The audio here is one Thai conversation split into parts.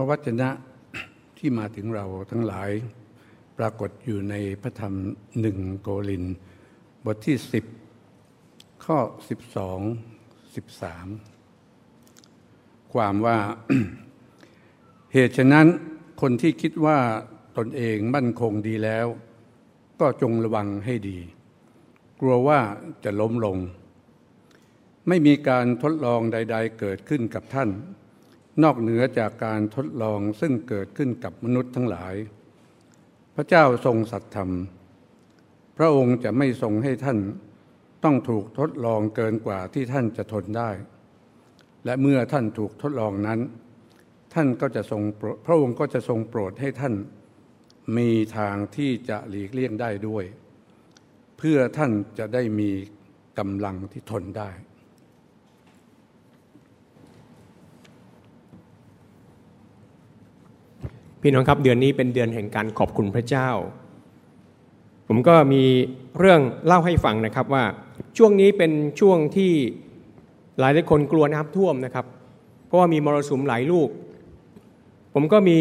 ระวจนะที่มาถึงเราทั้งหลายปรากฏอยู่ในพระธรรมหนึ่งโกลิน บทที่สิบข้อสิบสองสิบสามความว่า เหตุฉะนั้นคนที่คิดว่าตนเองมั่นคงดีแล้ว ก็จงระวังให้ดี กลัวว่าจะล้มลง ไม่มีการทดลองใด ๆ เกิดขึ้นกับท่าน นอกเหนือจากการทดลองซึ่งเกิดขึ้นกับมนุษย์ทั้งหลาย พระเจ้าทรงสัตย์ธรรม พระองค์จะไม่ทรงให้ท่านต้องถูกทดลองเกินกว่าที่ท่านจะทนได้ และเมื่อท่านถูกทดลองนั้น ท่านก็จะทรงพระองค์ก็จะทรงโปรดให้ท่าน มีทางที่จะหลีกเลี่ยงได้ด้วย เพื่อท่านจะได้มีกำลังที่ทนได้ พี่น้องครับเดือนนี้เป็นเดือนแห่งการขอบคุณพระเจ้า ผมก็มีเรื่องเล่าให้ฟังนะครับว่าช่วงนี้เป็นช่วงที่หลายหลายคนกลัวน้ำท่วมนะครับ เพราะว่ามีมรสุมหลายลูก ผมก็มี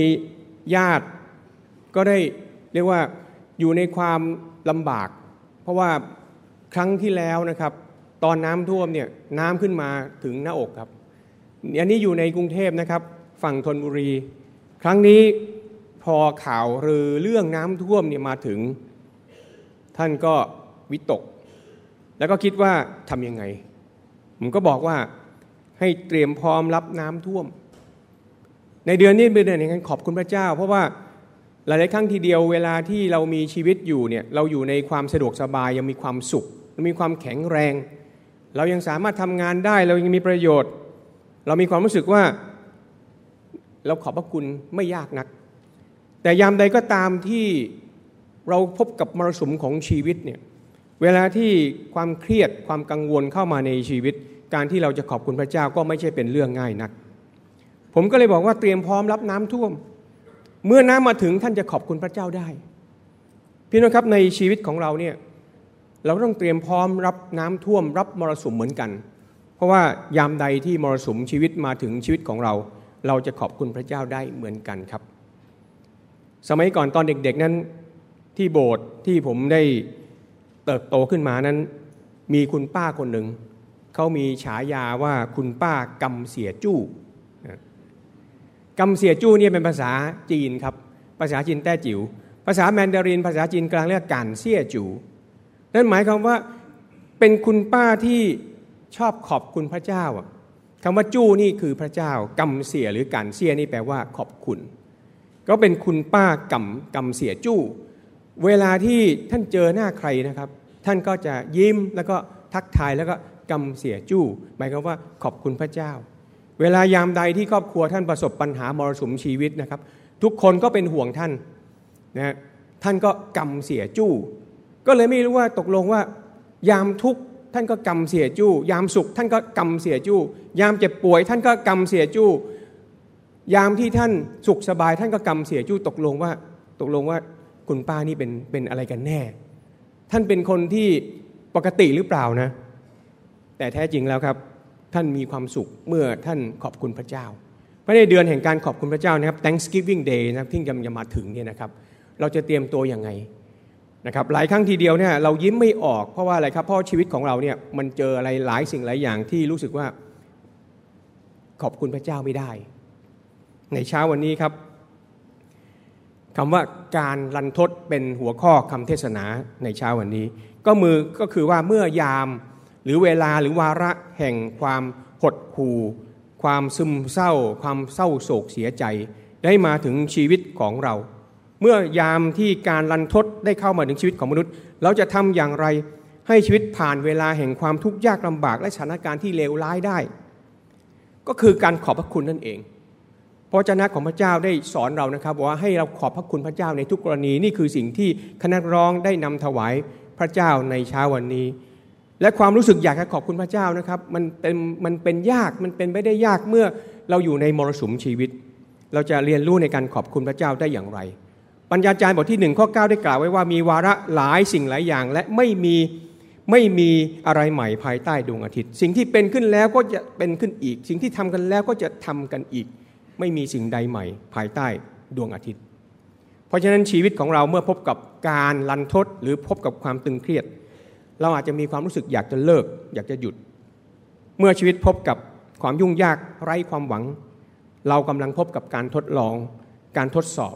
ญาติก็ได้เรียกว่าอยู่ในความลำบาก เพราะว่าครั้งที่แล้วนะครับ ตอนน้ำท่วมเนี่ยน้ำขึ้นมาถึงหน้าอกครับอันนี้อยู่ในกรุงเทพนะครับ ฝั่งธนบุรี ครั้งนี้ พอข่าวหรือเรื่องน้ำท่วมเนี่ยมาถึง ท่านก็วิตก แล้วก็คิดว่าทำยังไง ผมก็บอกว่าให้เตรียมพร้อมรับน้ำท่วม ในเดือนนี้เป็นเดือนแห่งการขอบคุณพระเจ้า เพราะว่าหลายๆครั้งทีเดียวเวลาที่เรามีชีวิตอยู่เนี่ยเราอยู่ในความสะดวกสบายยังมีความสุขมีความแข็งแรง เรายังสามารถทำงานได้เรายังมีประโยชน์ เรามีความรู้สึกว่า เราขอบพระคุณไม่ยากนัก แต่ยามใดก็ตามที่เราพบกับมรสุมของชีวิตเนี่ยเวลาที่ความเครียดความกังวลเข้ามาในชีวิต การที่เราจะขอบคุณพระเจ้าก็ไม่ใช่เป็นเรื่องง่ายนัก ผมก็เลยบอกว่าเตรียมพร้อมรับน้ำท่วม เมื่อน้ำมาถึงท่านจะขอบคุณพระเจ้าได้ พี่น้องครับในชีวิตของเราเนี่ยเราต้องเตรียมพร้อมรับน้ำท่วม รับมรสุมเหมือนกัน เพราะว่ายามใดที่มรสุมชีวิตมาถึงชีวิตของเรา เราจะขอบคุณพระเจ้าได้เหมือนกันครับ สมัยก่อนตอนเด็กๆนั้นที่โบสถ์ที่ผมได้เติบโตขึ้นมานั้น มีคุณป้าคนหนึ่งเขามีฉายาว่าคุณป้ากำเสียจู้กำเสียจู้เนี่ยเป็นภาษาจีนครับ ภาษาจีนแต้จิว๋วภาษาแมนดาริน ภาษาจีนกลางเรียกการเสียจูนั่นหมายความว่าเป็นคุณป้าที่ชอบขอบคุณพระเจ้าคำว่าจู้นี่คือพระเจ้ากำเสียหรือการเสียนี่แปลว่าขอบคุณ ก็เป็นคุณป้ากำกำเสียจู้ เวลาที่ท่านเจอหน้าใครนะครับ ท่านก็จะยิ้มแล้วก็ทักทายแล้วก็กำเสียจู้ หมายความว่าขอบคุณพระเจ้า เวลายามใดที่ครอบครัวท่านประสบปัญหามรสุมชีวิตนะครับ ทุกคนก็เป็นห่วงท่านนะท่านก็กำเสียจู้ ก็เลยไม่รู้ว่าตกลงว่า ยามทุกท่านก็กำเสียจู้ ยามสุขท่านก็กำเสียจู้ ยามเจ็บป่วย ท่านก็กำเสียจู้ ยามที่ท่านสุขสบายท่านก็กำเสียจู้ตกลงว่าตกลงว่าคุณป้านี่เป็นเป็นอะไรกันแน่ ท่านเป็นคนที่ปกติหรือเปล่านะ แต่แท้จริงแล้วครับท่านมีความสุขเมื่อท่านขอบคุณพระเจ้าเพราะในเดือนแห่งการขอบคุณพระเจ้านะครับ Thanksgiving Day นะที่กำลังจะมาถึงเนี่ยนะครับ เราจะเตรียมตัวย่างไงนะครับหลายครั้งทีเดียวเนี่ยเรายิ้มไม่ออกเพราะว่าอะไรครับเพราะชีวิตของเราเนี่ยมันเจออะไรหลายสิ่งหลายอย่างที่รู้สึกว่าขอบคุณพระเจ้าไม่ได้ ในเช้าวันนี้ครับคำว่าการรันทดเป็นหัวข้อคำเทศนาในเช้าวันนี้ ก็มือก็คือว่าเมื่อยามหรือเวลาหรือวาระแห่งความหดหู่ ความซึมเศร้า ความเศร้าโศกเสียใจ ได้มาถึงชีวิตของเรา เมื่อยามที่การลันทดได้เข้ามาถึงชีวิตของมนุษย์ เราจะทำอย่างไรให้ชีวิตผ่านเวลาแห่งความทุกข์ยากลำบากและสถานการณ์ที่เลวร้ายได้ ก็คือการขอบพระคุณนั่นเอง พระเจ้าของพระเจ้าได้สอนเรานะครับว่าให้เราขอบพระคุณพระเจ้าในทุกกรณีนี่คือสิ่งที่คณะร้องได้นำถวายพระเจ้าในเช้าวันนี้ และความรู้สึกอยากจะขอบคุณพระเจ้านะครับมันเป็นมันเป็นยากมันเป็นไม่ได้ยากเมื่อเราอยู่ในมรสุมชีวิต เราจะเรียนรู้ในการขอบคุณพระเจ้าได้อย่างไรปัญญาจารย์บทที่หนึ่งข้อ9ได้กล่าวไว้ว่ามีวาระหลายสิ่งหลายอย่าง และไม่มีไม่มีอะไรใหม่ภายใต้ดวงอาทิตย์ สิ่งที่เป็นขึ้นแล้วก็จะเป็นขึ้นอีก สิ่งที่ทำกันแล้วก็จะทำกันอีก ไม่มีสิ่งใดใหม่ภายใต้ดวงอาทิตย์ เพราะฉะนั้นชีวิตของเราเมื่อพบกับการลันทดหรือพบกับความตึงเครียด เราอาจจะมีความรู้สึกอยากจะเลิก อยากจะหยุด เมื่อชีวิตพบกับความยุ่งยากไร้ความหวัง เรากำลังพบกับการทดลอง การทดสอบ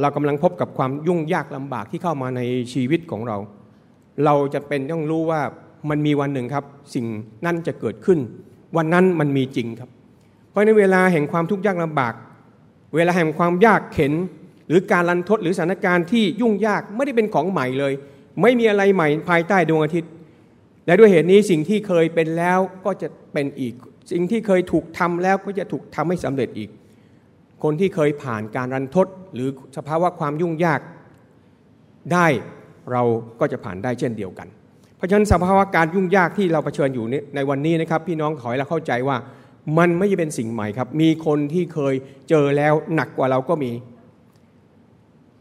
เรากำลังพบกับความยุ่งยากลำบากที่เข้ามาในชีวิตของเรา เราจะเป็นต้องรู้ว่ามันมีวันหนึ่งครับ สิ่งนั้นจะเกิดขึ้น วันนั้นมันมีจริงครับ เพราะในเวลาแห่งความทุกข์ยากลำบาก เวลาแห่งความยากเข็น หรือการลันทดหรือสถานการณ์ที่ยุ่งยากไม่ได้เป็นของใหม่เลย ไม่มีอะไรใหม่ภายใต้ดวงอาทิตย์ และด้วยเหตุนี้สิ่งที่เคยเป็นแล้วก็จะเป็นอีก สิ่งที่เคยถูกทำแล้วก็จะถูกทำให้สำเร็จอีก คนที่เคยผ่านการรันทดหรือสภาวะความยุ่งยากได้เราก็จะผ่านได้เช่นเดียวกัน เพราะฉะนั้นสภาวะการยุ่งยากที่เราเผชิญอยู่ในวันนี้นะครับ พี่น้องขอให้เราเข้าใจว่า มันไม่ใช่เป็นสิ่งใหม่ครับ มีคนที่เคยเจอแล้วหนักกว่าเราก็มี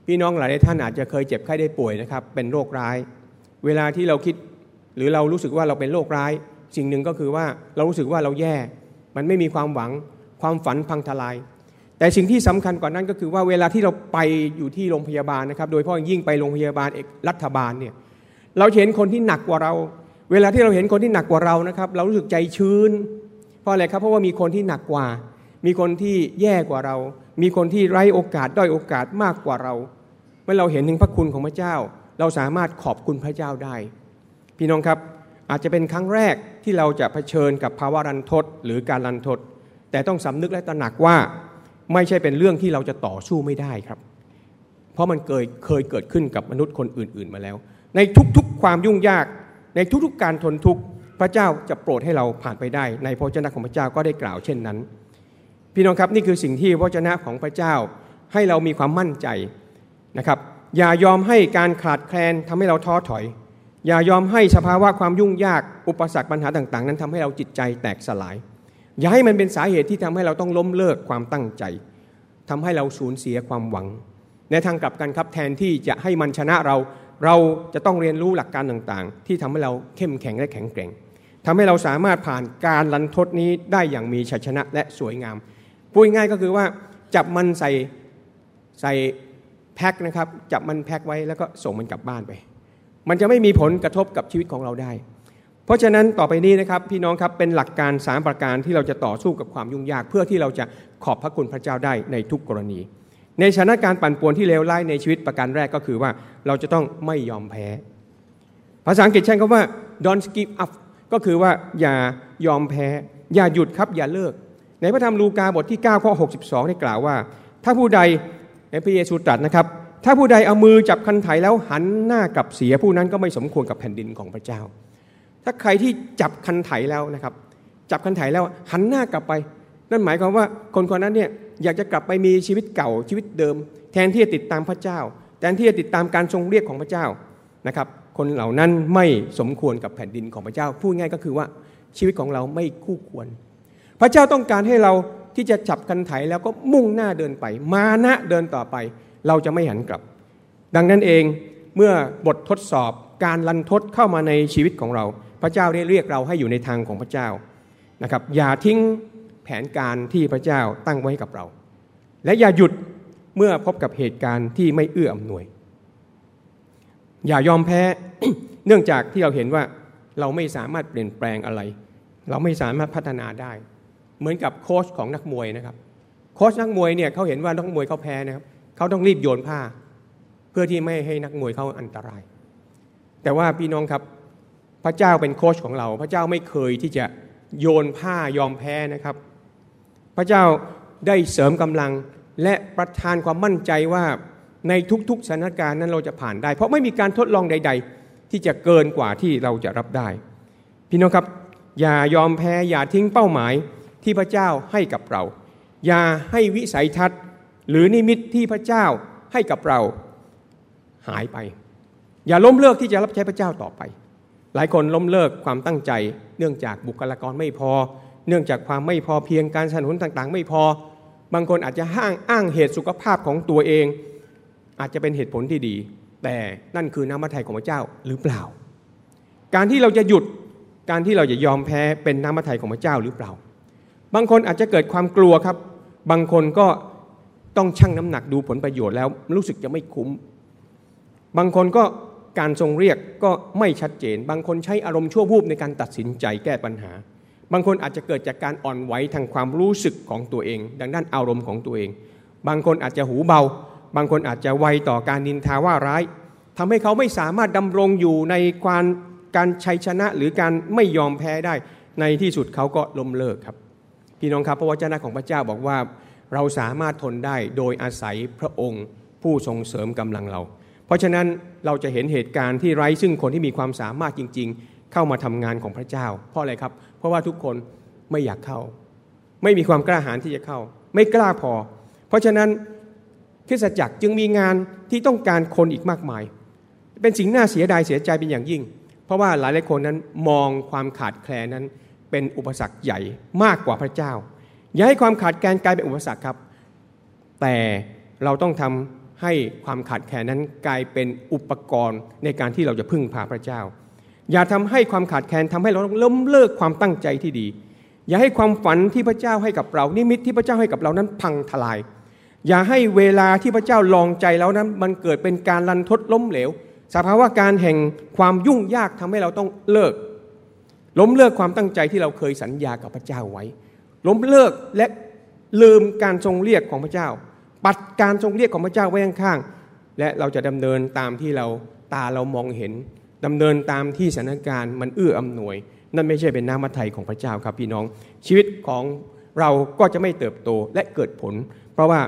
พี่น้องหลายท่านอาจจะเคยเจ็บไข้ได้ป่วยนะครับ เป็นโรคร้าย เวลาที่เราคิด หรือเรารู้สึกว่าเราเป็นโรคร้าย สิ่งหนึ่งก็คือว่าเรารู้สึกว่าเราแย่ มันไม่มีความหวัง ความฝันพังทลาย แต่สิ่งที่สำคัญกว่านั้นก็คือว่าเวลาที่เราไปอยู่ที่โรงพยาบาลนะครับ โดยเฉพาะยิ่งไปโรงพยาบาลเอกรัฐบาลเนี่ย เราเห็นคนที่หนักกว่าเรา เวลาที่เราเห็นคนที่หนักกว่าเรานะครับ เรารู้สึกใจชื้น เพราะอะไรครับเพราะว่ามีคนที่หนักกว่า มีคนที่แย่กว่าเรา มีคนที่ไร้โอกาสด้อยโอกาสมากกว่าเรา เมื่อเราเห็นถึงพระคุณของพระเจ้า เราสามารถขอบคุณพระเจ้าได้ พี่น้องครับอาจจะเป็นครั้งแรกที่เราจะเผชิญกับภาวะรันทดหรือการรันทด แต่ต้องสำนึกและตระหนักว่าไม่ใช่เป็นเรื่องที่เราจะต่อสู้ไม่ได้ครับ เพราะมันเคยเคยเกิดขึ้นกับมนุษย์คนอื่น ๆ มาแล้ว ในทุกๆความยุ่งยาก ในทุกๆการทนทุกข์ พระเจ้าจะโปรดให้เราผ่านไปได้ ในพระเจ้าของพระเจ้าก็ได้กล่าวเช่นนั้น พี่น้องครับนี่คือสิ่งที่พระเจ้าของพระเจ้าให้เรามีความมั่นใจนะครับ อย่ายอมให้การขาดแคลนทำให้เราท้อถอย อย่ายอมให้สภาวะความยุ่งยากอุปสรรคปัญหาต่างๆ นั้นทำให้เราจิตใจแตกสลาย อย่าให้มันเป็นสาเหตุที่ทำให้เราต้องล้มเลิกความตั้งใจทำให้เราสูญเสียความหวัง ในทางกลับกันครับแทนที่จะให้มันชนะเรา เราจะต้องเรียนรู้หลักการต่างๆ ที่ทำให้เราเข้มแข็งและแข็งแกร่งทำให้เราสามารถผ่านการลันทดนี้ได้อย่างมีชัยชนะและสวยงามพูดง่ายก็คือว่าจับมันใส่ใส่แพ็คนะครับจับมันแพ็คไว้แล้วก็ส่งมันกลับบ้านไป มันจะไม่มีผลกระทบกับชีวิตของเราได้ เพราะฉะนั้นต่อไปนี้นะครับพี่น้องครับเป็นหลักการสามประการที่เราจะต่อสู้กับความยุ่งยาก เพื่อที่เราจะขอบพระคุณพระเจ้าได้ในทุกกรณี ในสถานการณ์ปั่นป่วนที่เลวร้ายในชีวิตประการแรกก็คือว่าเราจะต้องไม่ยอมแพ้ ภาษาอังกฤษใช้คำว่า don't give up ก็คือว่าอย่ายอมแพ้ อย่าหยุดครับอย่าเลิก ในพระธรรมลูกาบทที่9ข้อ62ได้กล่าวว่า ถ้าผู้ใดในพระเยซูตรัสนะครับ ถ้าผู้ใดเอามือจับคันไถแล้วหันหน้ากลับเสียผู้นั้นก็ไม่สมควรกับแผ่นดินของพระเจ้า ถ้าใครที่จับคันไถแล้วนะครับ จับคันไถแล้วหันหน้ากลับไป นั่นหมายความว่าคนคนนั้นเนี่ย อยากจะกลับไปมีชีวิตเก่าชีวิตเดิม แทนที่จะติดตามพระเจ้า แทนที่จะติดตามการทรงเรียกของพระเจ้านะครับ คนเหล่านั้นไม่สมควรกับแผ่นดินของพระเจ้า พูดง่ายก็คือว่าชีวิตของเราไม่คู่ควร พระเจ้าต้องการให้เราที่จะจับกันไถแล้วก็มุ่งหน้าเดินไป มานะเดินต่อไป เราจะไม่หันกลับ ดังนั้นเองเมื่อบททดสอบการลันทดเข้ามาในชีวิตของเรา พระเจ้าได้เรียกเราให้อยู่ในทางของพระเจ้านะครับอย่าทิ้งแผนการที่พระเจ้าตั้งไว้กับเรา และอย่าหยุดเมื่อพบกับเหตุการณ์ที่ไม่เอื้ออำนวย อย่ายอมแพ้เนื่องจากที่เราเห็นว่าเราไม่สามารถเปลี่ยนแปลงอะไร เราไม่สามารถพัฒนาได้ เหมือนกับโค้ชของนักมวยนะครับ โค้ชนักมวยเนี่ยเขาเห็นว่านักมวยเขาแพ้นะครับเขาต้องรีบโยนผ้า เพื่อที่ไม่ให้นักมวยเขาอันตราย แต่ว่าพี่น้องครับพระเจ้าเป็นโค้ชของเรา พระเจ้าไม่เคยที่จะโยนผ้ายอมแพ้นะครับ พระเจ้า ได้เสริมกำลังและประทานความมั่นใจว่าในทุกๆสถานการณ์นั้นเราจะผ่านได้ เพราะไม่มีการทดลองใด ๆ ที่จะเกินกว่าที่เราจะรับได้ พี่น้องครับ อย่ายอมแพ้อย่าทิ้งเป้าหมายที่พระเจ้าให้กับเรา อย่าให้วิสัยทัศน์ หรือนิมิตที่พระเจ้าให้กับเราหายไป อย่าล้มเลิกที่จะรับใช้พระเจ้าต่อไป หลายคนล้มเลิกความตั้งใจ เนื่องจากบุคลากรไม่พอ เนื่องจากความไม่พอเพียงการสนับสนุนต่างๆ ไม่พอ บางคนอาจจะห้างอ้างเหตุสุขภาพของตัวเอง อาจจะเป็นเหตุผลที่ดี แต่นั่นคือน้ำพระทัยของพระเจ้าหรือเปล่า การที่เราจะหยุดการที่เราจะยอมแพ้เป็นน้ำพระทัยของพระเจ้าหรือเปล่า บางคนอาจจะเกิดความกลัวครับ บางคนก็ต้องชั่งน้ำหนักดูผลประโยชน์แล้วรู้สึกจะไม่คุ้ม บางคนก็การทรงเรียกก็ไม่ชัดเจน บางคนใช้อารมณ์ชั่ววูบในการตัดสินใจแก้ปัญหา บางคนอาจจะเกิดจากการอ่อนไหวทางความรู้สึกของตัวเอง ดังด้านอารมณ์ของตัวเอง บางคนอาจจะหูเบา บางคนอาจจะไวต่อการนินทาว่าร้ายทำให้เขาไม่สามารถดำรงอยู่ในความการชัยชนะหรือการไม่ยอมแพ้ได้ ในที่สุดเขาก็ล้มเลิกครับ พี่น้องครับพระวจนะของพระเจ้าบอกว่า เราสามารถทนได้โดยอาศัยพระองค์ผู้ทรงเสริมกำลังเรา เพราะฉะนั้นเราจะเห็นเหตุการณ์ที่ไร้ซึ่งคนที่มีความสามารถจริง เข้ามาทำงานของพระเจ้า เพราะอะไรครับ เพราะว่าทุกคนไม่อยากเข้า ไม่มีความกล้าหาญที่จะเข้า ไม่กล้าพอ เพราะฉะนั้นคริสตจักรจึงมีงานที่ต้องการคนอีกมากมาย เป็นสิ่งน่าเสียดายเสียใจเป็นอย่างยิ่ง เพราะว่าหลายหลายคนนั้นมองความขาดแคลนนั้นเป็นอุปสรรคใหญ่มากกว่าพระเจ้า อย่าให้ความขาดแคลนกลายเป็นอุปสรรคครับ แต่เราต้องทำให้ความขาดแคลนนั้นกลายเป็นอุปกรณ์ในการที่เราจะพึ่งพาพระเจ้า อย่าทำให้ความขาดแคลนทำให้เราล้มเลิกความตั้งใจที่ดี อย่าให้ความฝันที่พระเจ้าให้กับเรา นิมิตที่พระเจ้าให้กับเรานั้นพังทลาย อย่าให้เวลาที่พระเจ้าลองใจแล้วนั้น มันเกิดเป็นการลันทดล้มเหลว สภาวะการแห่งความยุ่งยากทำให้เราต้องเลิก ล้มเลิกความตั้งใจที่เราเคยสัญญากับพระเจ้าไว้ ล้มเลิกและลืมการทรงเรียกของพระเจ้า ปัดการทรงเรียกของพระเจ้าไว้ข้างๆและเราจะดำเนินตามที่เราตาเรามองเห็น ดำเนินตามที่สถานการณ์มันเอื้ออำนวย นั่นไม่ใช่เป็นน้ำมัทไทยของพระเจ้าครับพี่น้อง ชีวิตของเราก็จะไม่เติบโตและเกิดผล เพราะว่า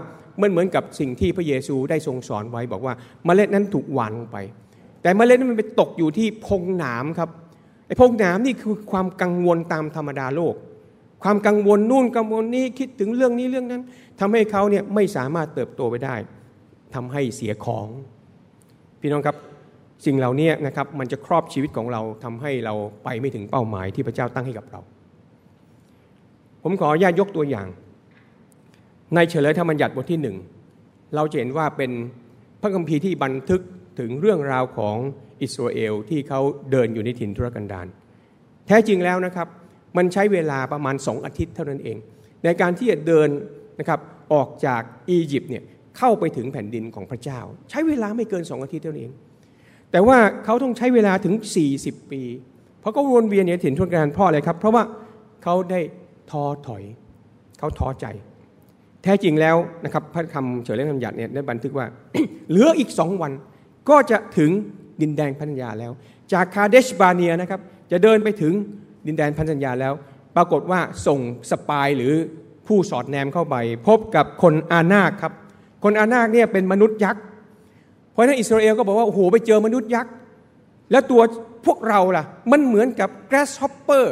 มันเหมือนกับสิ่งที่พระเยซูได้ทรงสอนไว้บอกว่าเมล็ดนั้นถูกหว่านลงไป แต่เมล็ดนั้นมันไปตกอยู่ที่พงหนามครับไอ้พงหนามนี่คือความกังวลตามธรรมดาโลก ความกังวลนู่นกังวลนี้คิดถึงเรื่องนี้เรื่องนั้นทำให้เขาเนี่ยไม่สามารถเติบโตไปได้ทำให้เสียของ พี่น้องครับ สิ่งเหล่านี้นะครับมันจะครอบชีวิตของเราทำให้เราไปไม่ถึงเป้าหมายที่พระเจ้าตั้งให้กับเรา ผมขออนุญาตยกตัวอย่าง ในเฉลยธรรมบัญญัติบทที่หนึ่งเราจะเห็นว่าเป็นพระคัมภีร์ที่บันทึกถึงเรื่องราวของอิสราเอลที่เขาเดินอยู่ในถิ่นทุรกันดารแท้จริงแล้วนะครับ มันใช้เวลาประมาณสองอาทิตย์เท่านั้นเอง ในการที่จะเดินนะครับออกจากอียิปต์เนี่ยเข้าไปถึงแผ่นดินของพระเจ้า ใช้เวลาไม่เกินสองอาทิตย์เท่านั้นเอง แต่ว่าเขาต้องใช้เวลาถึง 40 ปีเพราะก็วนเวียนเนี่ยถิ่นทุรกันดารพราะอะไรครับ เพราะว่าเขาได้ท้อถอย เขาท้อใจ แท้จริงแล้วนะครับพระคำเฉลยธรรมยัติเนี่ยได้บันทึกว่า เหลืออีกสองวัน ก็จะถึงดินแดนพันธัญาแล้ว จากคาเดชบาเนียนะครับจะเดินไปถึงดินแดนพันธัญาแล้ว ปรากฏว่าส่งสปายหรือผู้สอดแนมเข้าไป พบกับคนอานาคครับ คนอานาคเนี่ยเป็นมนุษย์ยักษ์ เพราะนั้นอิสราเอลก็บอกว่าโอ้โหไปเจอมนุษย์ยักษ์ แล้วตัวพวกเราล่ะ มันเหมือนกับ grasshopper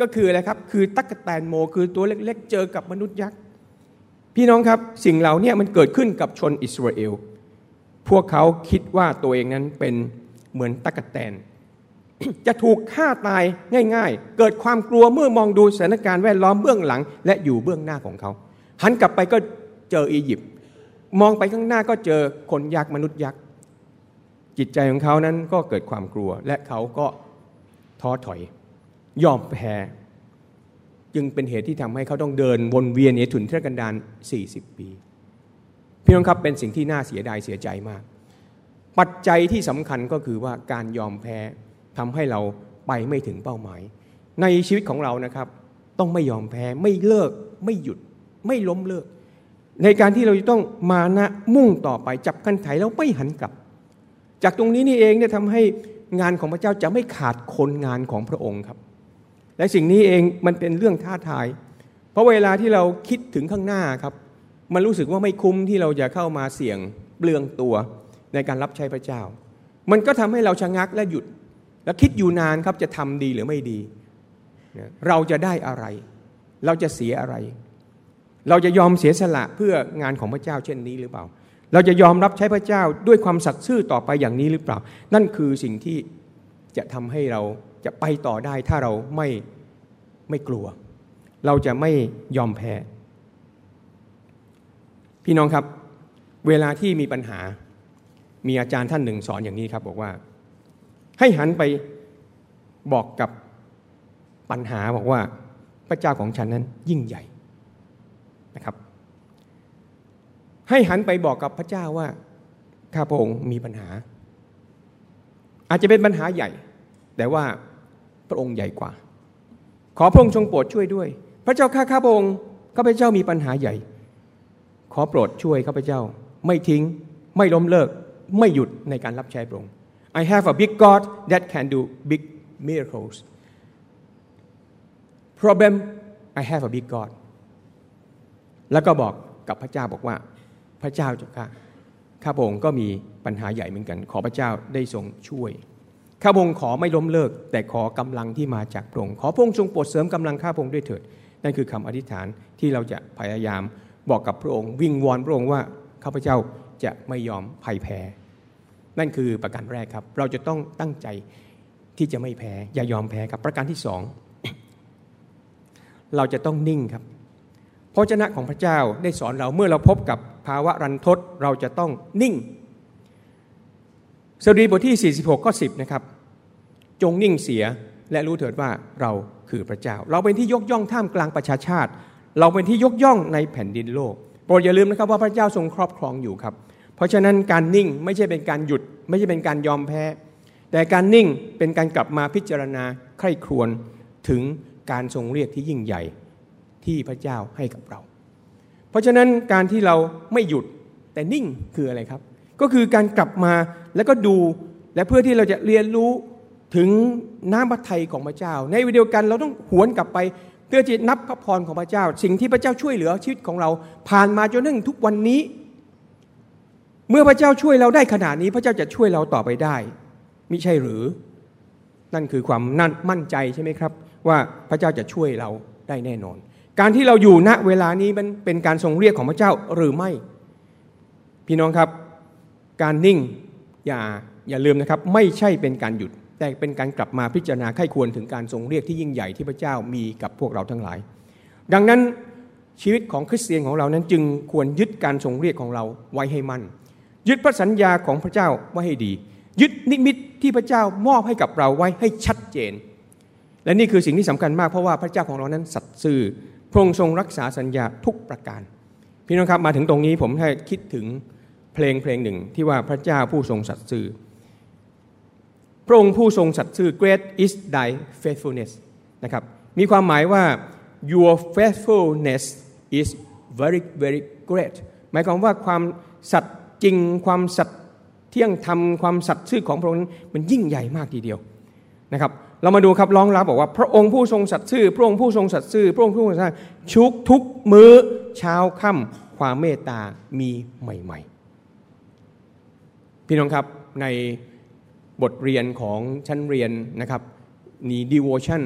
ก็คืออะไรครับ คือตั๊กแตนโม คือตัวเล็กๆ เจอกับมนุษย์ยักษ์ พี่น้องครับสิ่งเหล่านี้มันเกิดขึ้นกับชนอิสราเอล พวกเขาคิดว่าตัวเองนั้นเป็นเหมือนตั๊กแตน จะถูกฆ่าตายง่าย ๆ เกิดความกลัวเมื่อมองดูสถานการณ์แวดล้อมเบื้องหลัง และอยู่เบื้องหน้าของเขาหันกลับไปก็เจออียิปต์มองไปข้างหน้าก็เจอคนยักษ์มนุษย์ยักษ์ จิตใจของเขานั้นก็เกิดความกลัว และเขาก็ท้อถอย ยอมแพ้จึงเป็นเหตุที่ทำให้เขาต้องเดินวนเวียนในถุนเทรกันดาร40 ปี พี่น้องครับเป็นสิ่งที่น่าเสียดายเสียใจมาก ปัจจัยที่สำคัญก็คือว่าการยอมแพ้ทำให้เราไปไม่ถึงเป้าหมาย ในชีวิตของเรานะครับ ต้องไม่ยอมแพ้ไม่เลิกไม่หยุด ไม่ล้มเลิก ในการที่เราจะต้องมานะมุ่งต่อไปจับกันไถแล้วไม่หันกลับ จากตรงนี้นี่เองเนี่ยทำให้งานของพระเจ้าจะไม่ขาดคนงานของพระองค์ครับ และสิ่งนี้เองมันเป็นเรื่องท้าทาย เพราะเวลาที่เราคิดถึงข้างหน้าครับ มันรู้สึกว่าไม่คุ้มที่เราจะเข้ามาเสี่ยงเปลืองตัวในการรับใช้พระเจ้า มันก็ทำให้เราชะงักและหยุด แล้วคิดอยู่นานครับจะทำดีหรือไม่ดี เราจะได้อะไร เราจะเสียอะไร เราจะยอมเสียสละเพื่องานของพระเจ้าเช่นนี้หรือเปล่า เราจะยอมรับใช้พระเจ้าด้วยความสัตย์ซื่อต่อไปอย่างนี้หรือเปล่า นั่นคือสิ่งที่จะทำให้เราจะไปต่อได้ถ้าเราไม่ไม่กลัว เราจะไม่ยอมแพ้ พี่น้องครับ เวลาที่มีปัญหา มีอาจารย์ท่านหนึ่งสอนอย่างนี้ครับ บอกว่า ให้หันไปบอกกับปัญหาบอกว่าพระเจ้าของฉันนั้นยิ่งใหญ่นะครับ ให้หันไปบอกกับพระเจ้าว่าข้าพระองค์มีปัญหา อาจจะเป็นปัญหาใหญ่ แต่ว่าพระองค์ใหญ่กว่า ขอพระองค์ทรงโปรดช่วยด้วย พระเจ้าข้าข้าพระองค์ข้าพเจ้ามีปัญหาใหญ่ ขอโปรดช่วยข้าพเจ้า ไม่ทิ้ง ไม่ล้มเลิก ไม่หยุดในการรับใช้พระองค์ I have a big God that can do big miracles problem I have a big God แล้วก็บอกกับพระเจ้าบอกว่า ระเจ้าจ้าค่ะข้าพงค์ก็มีปัญหาใหญ่เหมือนกัน ขอพระเจ้าได้ทรงช่วยข้าพงค์ขอไม่ล้มเลิก แต่ขอกำลังที่มาจากพระองค์ขอพระองค์ทรงโปรดเสริมกำลังข้าพงค์ด้วยเถิด นั่นคือคำอธิษฐานที่เราจะพยายามบอกกับพระองค์ วิงวอนพระองค์ว่าข้าพเจ้าจะไม่ยอมพ่ายแพ้ นั่นคือประการแรกครับ เราจะต้องตั้งใจที่จะไม่แพ้ อย่ายอมแพ้ครับ ประการที่สองเราจะต้องนิ่งครับพระเจ้าของพระเจ้าได้สอนเราเมื่อเราพบกับ ภาวะรันทดเราจะต้องนิ่งสรีบทที่ 46ข้อ10นะครับ จงนิ่งเสียและรู้เถิดว่าเราคือพระเจ้า เราเป็นที่ยกย่องท่ามกลางประชาชาติ เราเป็นที่ยกย่องในแผ่นดินโลก โปรดอย่าลืมนะครับว่าพระเจ้าทรงครอบครองอยู่ครับ เพราะฉะนั้นการนิ่งไม่ใช่เป็นการหยุด ไม่ใช่เป็นการยอมแพ้ แต่การนิ่งเป็นการกลับมาพิจารณาใคร่ครวญถึงการทรงเรียกที่ยิ่งใหญ่ที่พระเจ้าให้กับเรา ราะฉะนั้นการที่เราไม่หยุดแต่นิ่งคืออะไรครับ ก็คือการกลับมาแล้วก็ดูและเพื่อที่เราจะเรียนรู้ถึงน้ำพระทัยของพระเจ้า ในวิดีโอกันเราต้องหวนกลับไป เพื่อจะนับพระพรของพระเจ้า สิ่งที่พระเจ้าช่วยเหลือชีวิตของเรา ผ่านมาจนถึงทุกวันนี้ เมื่อพระเจ้าช่วยเราได้ขนาดนี้ พระเจ้าจะช่วยเราต่อไปได้มิใช่หรือ นั่นคือความนั่นมั่นใจใช่ไหมครับ ว่าพระเจ้าจะช่วยเราได้แน่นอน การที่เราอยู่ณเวลานี้มันเป็นการทรงเรียกของพระเจ้าหรือไม่ พี่น้องครับ การนิ่งอย่าอย่าลืมนะครับ ไม่ใช่เป็นการหยุด แต่เป็นการกลับมาพิจารณาไข้ควรถึงการทรงเรียกที่ยิ่งใหญ่ที่พระเจ้ามีกับพวกเราทั้งหลาย ดังนั้นชีวิตของคริสเตียนของเรานั้นจึงควรยึดการทรงเรียกของเราไว้ให้มั่น ยึดพระสัญญาของพระเจ้าไว้ให้ดี ยึดนิมิตที่พระเจ้ามอบให้กับเราไว้ให้ชัดเจน และนี่คือสิ่งที่สำคัญมากเพราะว่าพระเจ้าของเรานั้นสัตย์ซื่อ ระองค์ทรงรักษาสัญญาทุกประการ พี่น้องครับมาถึงตรงนี้ผมให้คิดถึงเพลงเพลงหนึ่งที่ว่าพระเจ้าผู้ทรงสัตย์ซื่อพระองค์ผู้ทรงสัตย์ซื่อ great is thy faithfulness นะครับมีความหมายว่า your faithfulness is very very great หมายความว่าความสัตย์จริงความสัตย์เที่ยงธรรมความสัตย์ซื่อของพระองค์มันยิ่งใหญ่มากทีเดียวนะครับ เรามาดูครับร้องรับบอกว่า พระองค์ผู้ทรงสัตย์ซื่อ พระองค์ผู้ทรงสัตย์ซื่อ พระองค์ผู้ทรงสัตย์ซื่อชุกทุกมื้อเช้าค่ำความเมตตามีใหม่ ๆ พี่น้องครับในบทเรียนของชั้นเรียนนะครับนีดีโวชั่น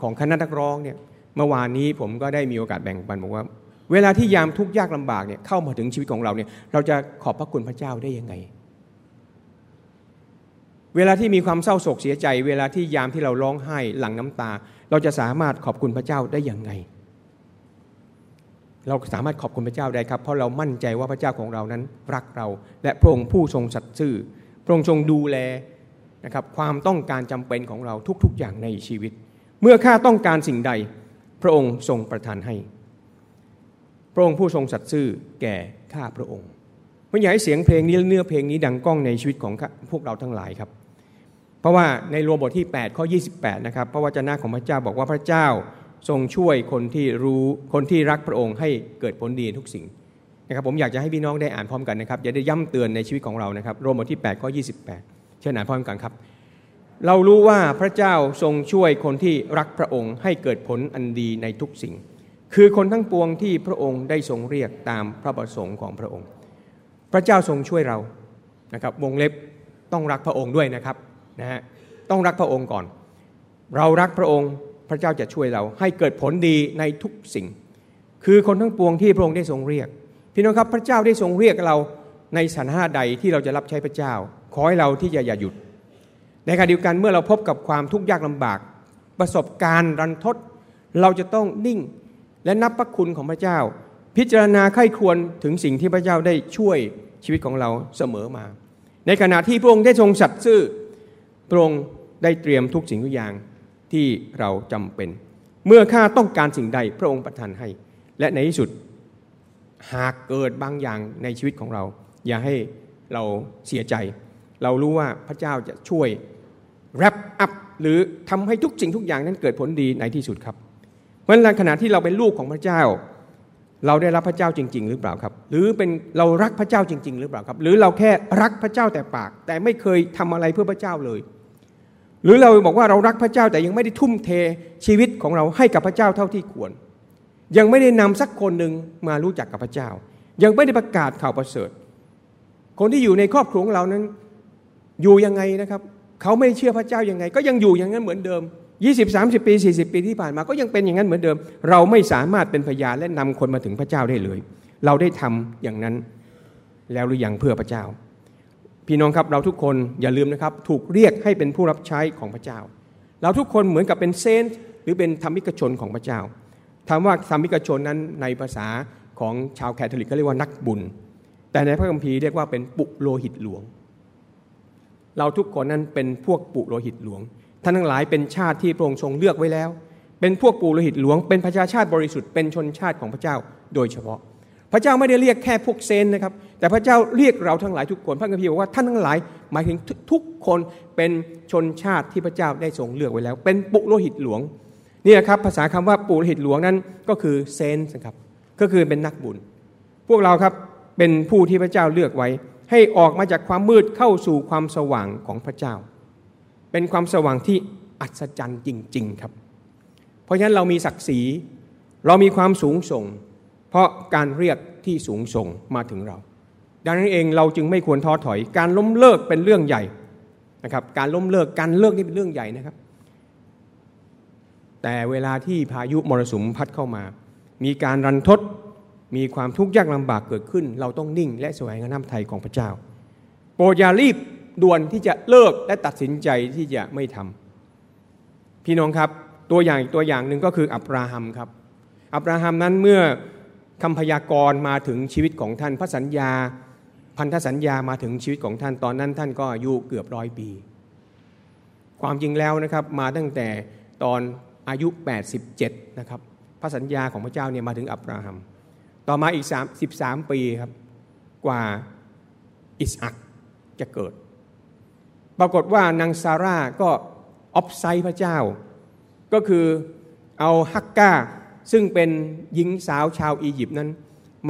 ของคณะนักร้องเนี่ยเมื่อวานนี้ผมก็ได้มีโอกาสแบ่งปันบอกว่า เวลาที่ยามทุกข์ยากลำบากเนี่ยเข้ามาถึงชีวิตของเราเนี่ยเราจะขอบพระคุณพระเจ้าได้ยังไง เวลาที่มีความเศร้าโศกเสียใจ เวลาที่ยามที่เราร้องไห้หลั่งน้ำตา เราจะสามารถขอบคุณพระเจ้าได้อยังไง เราสามารถขอบคุณพระเจ้าได้ครับ เพราะเรามั่นใจว่าพระเจ้าของเรานั้นรักเรา และพระองค์ผู้ทรงสัตย์ซื่อ พระองค์ทรงดูแลนะครับความต้องการจำเป็นของเราทุกๆ อย่างในชีวิต เมื่อข้าต้องการสิ่งใด พระองค์ทรงประทานให้ พระองค์ผู้ทรงสัตย์ซื่อแก่ข้าพระองค์ผมอยากให้เสียงเพลงนี้เนื้อเพลงนี้ดังก้องในชีวิตของพวกเราทั้งหลายครับ เพราะว่าในรวมบทที่ 8 ข้อ 28 นะครับพระวจนะของพระเจ้าบอกว่าพระเจ้าทรงช่วยคนที่รู้คนที่รักพระองค์ให้เกิดผลดีทุกสิ่งนะครับผมอยากจะให้พี่น้องได้อ่านพร้อมกันนะครับจะได้ย้ำเตือนในชีวิตของเรานะครับรวมบทที่ 8 ข้อ 28 เชิญอ่านพร้อมกันครับ เรารู้ว่าพระเจ้าทรงช่วยคนที่รักพระองค์ให้เกิดผลอันดีในทุกสิ่ง คือคนทั้งปวงที่พระองค์ได้ทรงเรียกตามพระประสงค์ของพระองค์ พระเจ้าทรงช่วยเรานะครับวงเล็บต้องรักพระองค์ด้วยนะครับ นะฮะต้องรักพระองค์ก่อน เรารักพระองค์พระเจ้าจะช่วยเราให้เกิดผลดีในทุกสิ่ง คือคนทั้งปวงที่พระองค์ได้ทรงเรียก พี่น้องครับพระเจ้าได้ทรงเรียกเราในสถานะใดที่เราจะรับใช้พระเจ้า ขอให้เราที่จะอย่าหยุด ในขณะเดียวกันเมื่อเราพบกับความทุกข์ยากลำบาก ประสบการณ์รันทด เราจะต้องนิ่งและนับพระคุณของพระเจ้า พิจารณาไข้ควรถึงสิ่งที่พระเจ้าได้ช่วยชีวิตของเราเสมอมา ในขณะที่พระองค์ได้ทรงสัตย์ซื่อ พระองค์ได้เตรียมทุกสิ่งทุกอย่างที่เราจำเป็น เมื่อข้าต้องการสิ่งใดพระองค์ประทานให้ และในที่สุดหากเกิดบางอย่างในชีวิตของเรา อย่าให้เราเสียใจ เรารู้ว่าพระเจ้าจะช่วยแรปอัพหรือทำให้ทุกสิ่งทุกอย่างนั้นเกิดผลดีในที่สุดครับ เพราะฉะนั้นขณะที่เราเป็นลูกของพระเจ้า เราได้รับพระเจ้าจริง ๆ หรือเปล่าครับ หรือเป็นเรารักพระเจ้าจริง ๆ หรือเปล่าครับ หรือเราแค่รักพระเจ้าแต่ปาก แต่ไม่เคยทำอะไรเพื่อพระเจ้าเลย หรือเราบอกว่าเรารักพระเจ้าแต่ยังไม่ได้ทุ่มเทชีวิตของเราให้กับพระเจ้าเท่าที่ควร ยังไม่ได้นำสักคนหนึ่งมารู้จักกับพระเจ้า ยังไม่ได้ประกาศข่าวประเสริฐ คนที่อยู่ในครอบครัวของเรานั้นอยู่ยังไงนะครับ เขาไม่เชื่อพระเจ้ายังไง ก็ยังอยู่อย่างนั้นเหมือนเดิม 20 30 ปี 40 ปีที่ผ่านมาก็ยังเป็นอย่างนั้นเหมือนเดิม เราไม่สามารถเป็นพยานและนำคนมาถึงพระเจ้าได้เลย เราได้ทำอย่างนั้นแล้วหรือยังเพื่อพระเจ้า พี่น้องครับเราทุกคนอย่าลืมนะครับถูกเรียกให้เป็นผู้รับใช้ของพระเจ้า เราทุกคนเหมือนกับเป็นเซนต์หรือเป็นธรรมิกชนของพระเจ้าถามว่าธรรมิกชนนั้นในภาษาของชาวแคทอลิกเขาเรียกว่านักบุญ แต่ในพระคัมภีร์เรียกว่าเป็นปุโรหิตหลวง เราทุกคนนั้นเป็นพวกปุโรหิตหลวงท่านทั้งหลายเป็นชาติที่พระองค์ทรงเลือกไว้แล้ว เป็นพวกปุโรหิตหลวง เป็นประชาชาติบริสุทธิ์เป็นชนชาติของพระเจ้า โดยเฉพาะ พระเจ้าไม่ได้เรียกแค่พวกเซนนะครับ แต่พระเจ้าเรียกเราทั้งหลายทุกคน พระคัมภีร์บอกว่าท่านทั้งหลาย หมายถึงทุกคนเป็นชนชาติที่พระเจ้าได้ทรงเลือกไว้แล้ว เป็นปุโรหิตหลวงนี่นะครับภาษาคำว่าปุโรหิตหลวงนั้นก็คือเซนนะครับก็คือเป็นนักบุญ พวกเราครับเป็นผู้ที่พระเจ้าเลือกไว้ ให้ออกมาจากความมืดเข้าสู่ความสว่างของพระเจ้า เป็นความสว่างที่อัศจรรย์จริง ๆครับ เพราะฉะนั้นเรามีศักดิ์ศรีเรามีความสูงส่ง เพราะการเรียกที่สูงส่งมาถึงเรา ดังนั้นเองเราจึงไม่ควรท้อถอย การล้มเลิกเป็นเรื่องใหญ่นะครับ การล้มเลิกการเลิกนี่เป็นเรื่องใหญ่นะครับ แต่เวลาที่พายุมรสุมพัดเข้ามา มีการรันทดมีความทุกข์ยากลำบากเกิดขึ้น เราต้องนิ่ง และแสวงหาน้ำไทยของพระเจ้า โปรดอย่ารีบด่วนที่จะเลิกและตัดสินใจที่จะไม่ทำพี่น้องครับตัวอย่างตัวอย่างหนึ่งก็คืออับราฮัมครับอับราฮัมนั้นเมื่อ คำพยากรณ์มาถึงชีวิตของท่านพระสัญญา พันธสัญญามาถึงชีวิตของท่านตอนนั้นท่านก็อายุเกือบร้อยปี ความจริงแล้วนะครับมาตั้งแต่ตอนอายุ 87 นะครับพระสัญญาของพระเจ้าเนี่ยมาถึงอับราฮัม ต่อมาอีก33ปีครับกว่าอิสอักจะเกิด ปรากฏว่านางซาร่าก็ออฟไซด์พระเจ้า ก็คือเอาฮักกา ซึ่งเป็นหญิงสาวชาวอียิปต์นั้น